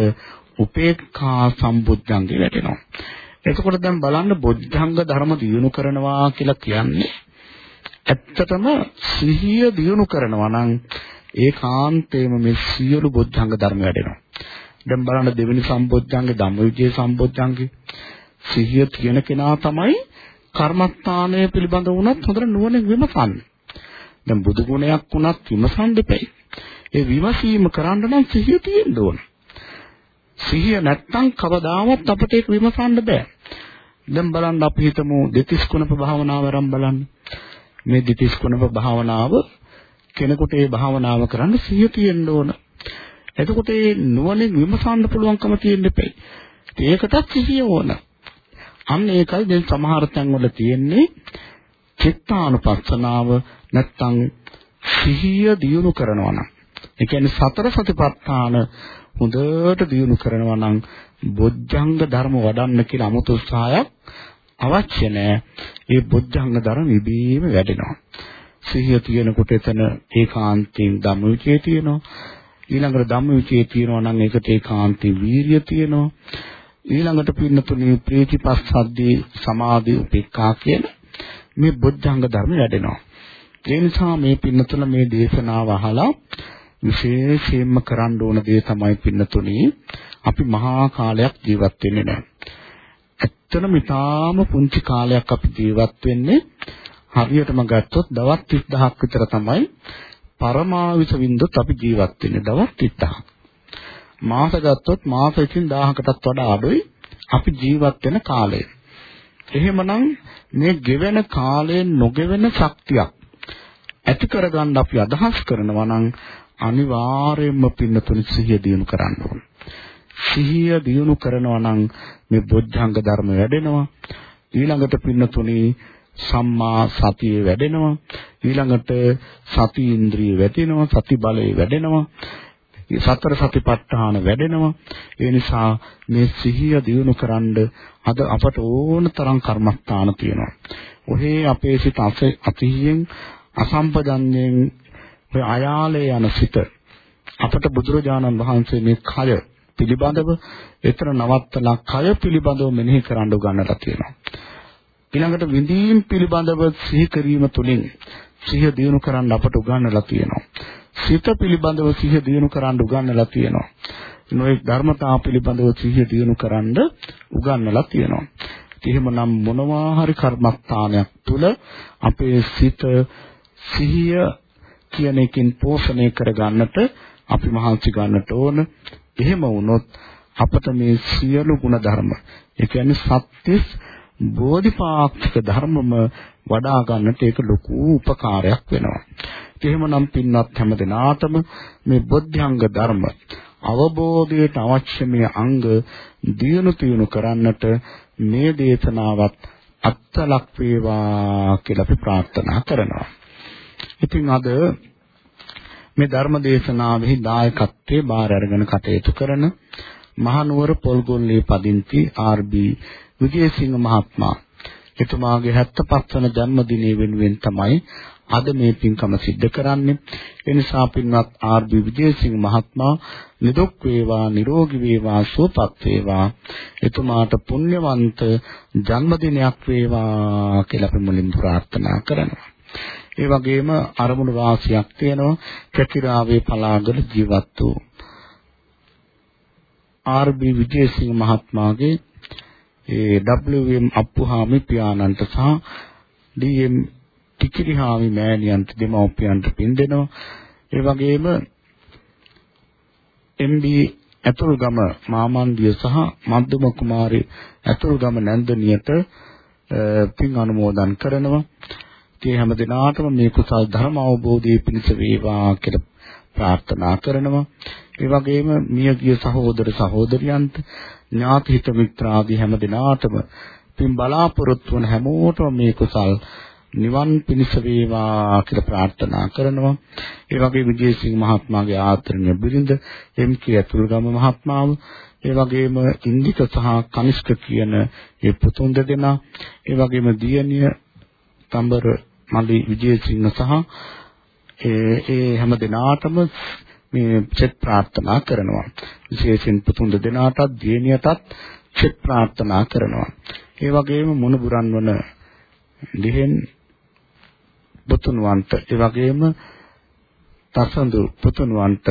උපේක්ඛා සම්බුද්ධංගේ වැටෙනවා. එතකොට දැන් බලන්න බොද්ධංග ධර්ම දියුණු කරනවා කියලා කියන්නේ ඇත්තටම සිහිය දියුණු කරනවා නම් ඒකාන්තයෙන්ම මේ සියලු බොද්ධංග ධර්ම වැඩෙනවා. දැන් බලන්න දෙවෙනි සම්බොද්ධංගේ ධම්මවිජේ සම්බොද්ධංගේ සිහිය තියෙන කෙනා තමයි කර්මස්ථානය පිළිබඳ වුණත් හොඳට නුවණින් විමසන්නේ. දැන් බුදු ගුණයක් වුණත් විමසන්න දෙපැයි. ඒ විමසීම කරන්න නම් සිහිය තියෙන්න ඕන. සිහිය නැත්තම් කවදාවත් අපිට ඒක විමසන්න බෑ. දැන් බලන්න අපි හිතමු දෙතිස් කුණප භාවනාව ආරම්භ බලන්න. මේ දෙතිස් කුණප භාවනාව කෙනෙකුට ඒ භාවනාව කරන්න සිහිය තියෙන්න ඕන. එතකොට ඒ නුවණින් විමසන්න පුළුවන්කම තියෙන්න එපයි. ඒකටත් සිහිය ඕන. අන්න ඒකයි දැන් සමහර තැන්වල තියෙන්නේ චිත්තානුපස්සනාව නැත්තම් සිහිය දියුණු කරනවා නම්. ඒ කියන්නේ සතර සතිපට්ඨාන හොඳට දියුණු කරනවා නම් බොජ්ජංග ධර්ම වඩන්න කියලා 아무තු උත්සාහයක් අවශ්‍ය නැහැ. ඒ බොජ්ජංග ධර්ම ඉබේම වැඩෙනවා. සිහිය තියෙනකොට එතන ඒකාන්තයෙන් ධම්මවිචේ තියෙනවා. ඊළඟට ධම්මවිචේ තියෙනවා නම් ඒකට ඒකාන්තයෙන් වීරිය තියෙනවා. ඊළඟට පින්නතුනේ ප්‍රීතිපස්සද්දී සමාධි උපේක්ඛා කියන මේ බොජ්ජංග ධර්ම වැඩෙනවා. ඒ නිසා මේ පින්නතුල මේ දේශනාව අහලා විශේෂයෙන්ම කරන්න ඕන දේ තමයි පින්නතුනේ අපි මහා කාලයක් ජීවත් වෙන්නේ නැහැ. ඇත්තටම ඊටාම පුංචි කාලයක් අපි ජීවත් වෙන්නේ හරියටම ගත්තොත් දවස් 30000ක් විතර තමයි පරමාවිස වින්දොත් අපි ජීවත් වෙන්නේ දවස් 30000ක්. මාස ගත්තොත් මාස 1000කටත් වඩා අඩුයි අපි ජීවත් වෙන කාලය. එහෙමනම් මේ ගෙවෙන කාලයෙන් නොගෙවෙන ශක්තියක් ඇති කරගන්න අපි අදහස් කරනවා නම් අනිවාර්යයෙන්ම පින්නතුනි සිහිය දිනු කරන්න ඕන. සිහිය දිනු කරනවා නම් මේ බොද්ධංග ධර්ම වැඩෙනවා. ඊළඟට පින්නතුනි සම්මා සතිය වැඩෙනවා. ඊළඟට සති ඉන්ද්‍රිය වැඩෙනවා. සති බලය වැඩෙනවා. සතර සතිපට්ඨාන වැඩෙනවා. ඒ නිසා මේ සිහිය දිනු කරන්ඩ අද අපට ඕන තරම් කර්මස්ථාන තියෙනවා. ඔහේ අපේ සිත අතිහියෙන් අසම්පදන්යෙන් ඔය අයාලේ යන සිත අපට බුදුරජාණන් වහන්සේ මේ කය පිළිබඳව එතන නවත්තලා කය පිළිබඳව මෙනෙහි කරන්න උගන්වලා තියෙනවා. ඊළඟට විඳීම් පිළිබඳව සිහි කිරීම තුළින් සිහිය දියුණු කරන්න අපට උගන්වලා තියෙනවා. සිත පිළිබඳව සිහිය දියුණු කරන්න උගන්වලා තියෙනවා. නොඑක් ධර්මතා පිළිබඳව සිහිය දියුණු කරන්න උගන්වලා තියෙනවා. එහෙමනම් මොනවා හරි කර්මස්ථානයක් තුල අපේ සිත සිහිය කියන එකෙන් පෝෂණය කරගන්නට අපි මහන්සි ගන්නට ඕන. එහෙම වුණොත් අපට මේ සියලු ගුණ ධර්ම, ඒ කියන්නේ සත්‍තිස් බෝධිපාක්ෂික ධර්මම වඩා ගන්නට ඒක ලොකු උපකාරයක් වෙනවා. එහෙමනම් පින්වත් හැම දිනාටම මේ බොද්ධංග ධර්ම අවබෝධයට අවශ්‍ය මේ අංග දියුණු තියුණු කරන්නට මේ දේශනාවත් අත්ලක් වේවා කියලා අපි ප්‍රාර්ථනා කරනවා. ඉතින් අද මේ ධර්ම දේශනාවෙහි දායකත්වයේ බාර අරගෙන කටයුතු කරන මහනුවර පොල්ගොල්ලේ පදිංචි ආර්.බී. විජේසිංහ මහත්මයා එතුමාගේ 75 වන ජන්මදිනය වෙනුවෙන් තමයි අද මේ පින්කම සිද්ධ කරන්නේ. ඒ නිසා පින්වත් ආර්.බී. විජේසිංහ මහත්මයා නිදුක් වේවා, නිරෝගී වේවා, සුවපත් වේවා. එතුමාට පුණ්‍යවන්ත ජන්මදිනයක් වේවා කියලා අපි මුලින් ප්‍රාර්ථනා කරනවා. ඒ වගේම අරමුණු වාසියක් තියෙනවා කැකිරාවේ පලාගල ජීවත් වූ ආර්.බී. විජේසිංහ මහත්මයාගේ ඒ WM අප්පුහාමි පියාණන්ට සහ ඩී.එම්. ටිකිරිහාමි මෑණියන්ට දෙමව්පියන්ට පින් දෙනවා. ඒ වගේම MB ඇතුල්ගම මාමන්දිය සහ මද්දුම කුමාරි ඇතුල්ගම නැන්දනියට පින් අනුමෝදන් කරනවා. ඒ හැම දිනාටම මේ කුසල් ධර්ම අවබෝධයේ පිණිස වේවා කියලා ප්‍රාර්ථනා කරනවා. ඒ වගේම මියගිය සහෝදර සහෝදරියන්ට ඥාති හිත මිත්‍රාදී හැම දිනාටම පින් බලාපොරොත්තු වන හැමෝටම මේ කුසල් නිවන් පිණිස වේවා කියලා ප්‍රාර්ථනා කරනවා. ඒ වගේ විජේසිංහ මහත්මයාගේ ආදරණීය බිරිඳ එම්.කේ අතුල්ගම මහත්මාව ඒ වගේම ඉන්දික සහ කනිෂ්ක කියන ඒ පුතුන් දෙදෙනා ඒ වගේම දියණිය තඹර මලි විජේසිංහ සහ ඒ ඒ හැම දිනාටම මේ චෙත් ප්‍රාර්ථනා කරනවා. විශේෂයෙන් පුතුන් දෙදෙනාටත් දියණියටත් චෙත් ප්‍රාර්ථනා කරනවා. ඒ වගේම මොනුබුරන් වන ලිහෙන් පුතුණුවන්ට ඒ වගේම තසඳු පුතුණුවන්ට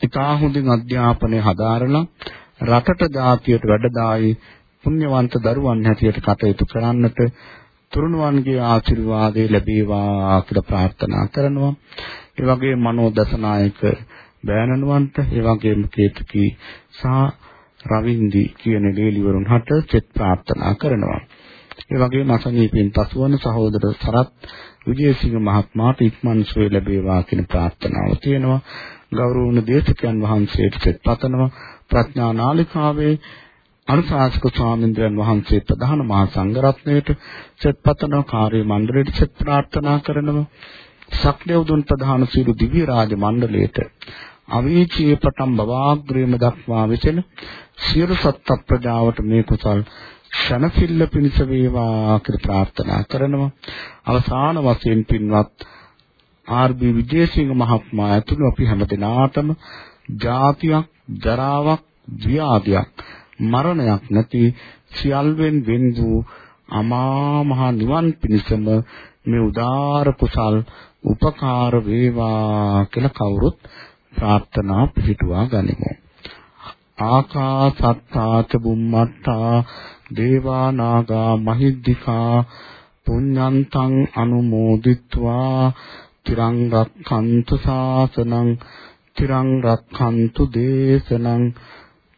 ඉතා හොඳින් අධ්‍යාපනය හදාරලා රටට ජාතියට වැඩදායි පුණ්‍යවන්ත දරුවන් හැටියට කටයුතු කරන්නට තුරුණුවන්ගේ ආශිර්වාදය ලැබේවා කියලා ප්‍රාර්ථනා කරනවා. ඒ වගේම මනෝදසනායක බෑනනුවන්ට ඒ වගේම කේතුකී සහ රවින්දි කියන ලේලිවරුන් හට සෙත් ප්‍රාර්ථනා කරනවා. ඒ වගේම අසනීපෙන් පසුවන සහෝදර සරත් විජේසිංහ මහත්මයාට ඉක්මන් සුවය ලැබේවා කියන ප්‍රාර්ථනාව තියෙනවා. ගෞරවුණ දේශකයන් වහන්සේට සෙත් පතනවා. ප්‍රඥා නාලිකාවේ අනුශාසක ස්වාමීන්ද්‍රයන් වහන්සේ ප්‍රධාන මහා සංඝරත්නයට සෙත් පතනවා. කාර්ය මණ්ඩලයට සෙත් ප්‍රාර්ථනා කරනවා. සක්දේවදුන් ප්‍රධාන සියලු දිව්‍ය රාජ මණ්ඩලයට අවීචී පටන් බවාග්‍රේම දක්වා වෙසෙන සියලු සත්ත්ව ප්‍රජාවට මේ කුසල් ශනසිල්ල පිණිස වේවා කියලා ප්‍රාර්ථනා කරනවා. අවසාන වශයෙන් පින්වත් ආර්.බී. විජේසිංහ මහත්මයා ඇතුළු අපි හැමදෙනාටම ජාතියක්, ජරාවක්, ව්‍යාධියක්, මරණයක් නැති සියල්වෙන් වෙන් වූ අමා මහ නිවන් පිණිසම මේ උදාර කුසල් උපකාර වේවා කියලා කවුරුත් ප්‍රාර්ථනා පිටුවා ගනිමු. ආකාසත්තාච බුම්මත්තා දේවා නාග මහිද්దికා පුඤ්ඤන්තං අනුමෝදිත්වා තිරං රක්ඛන්තු ශාසනං තිරං රක්ඛන්තු දේශනං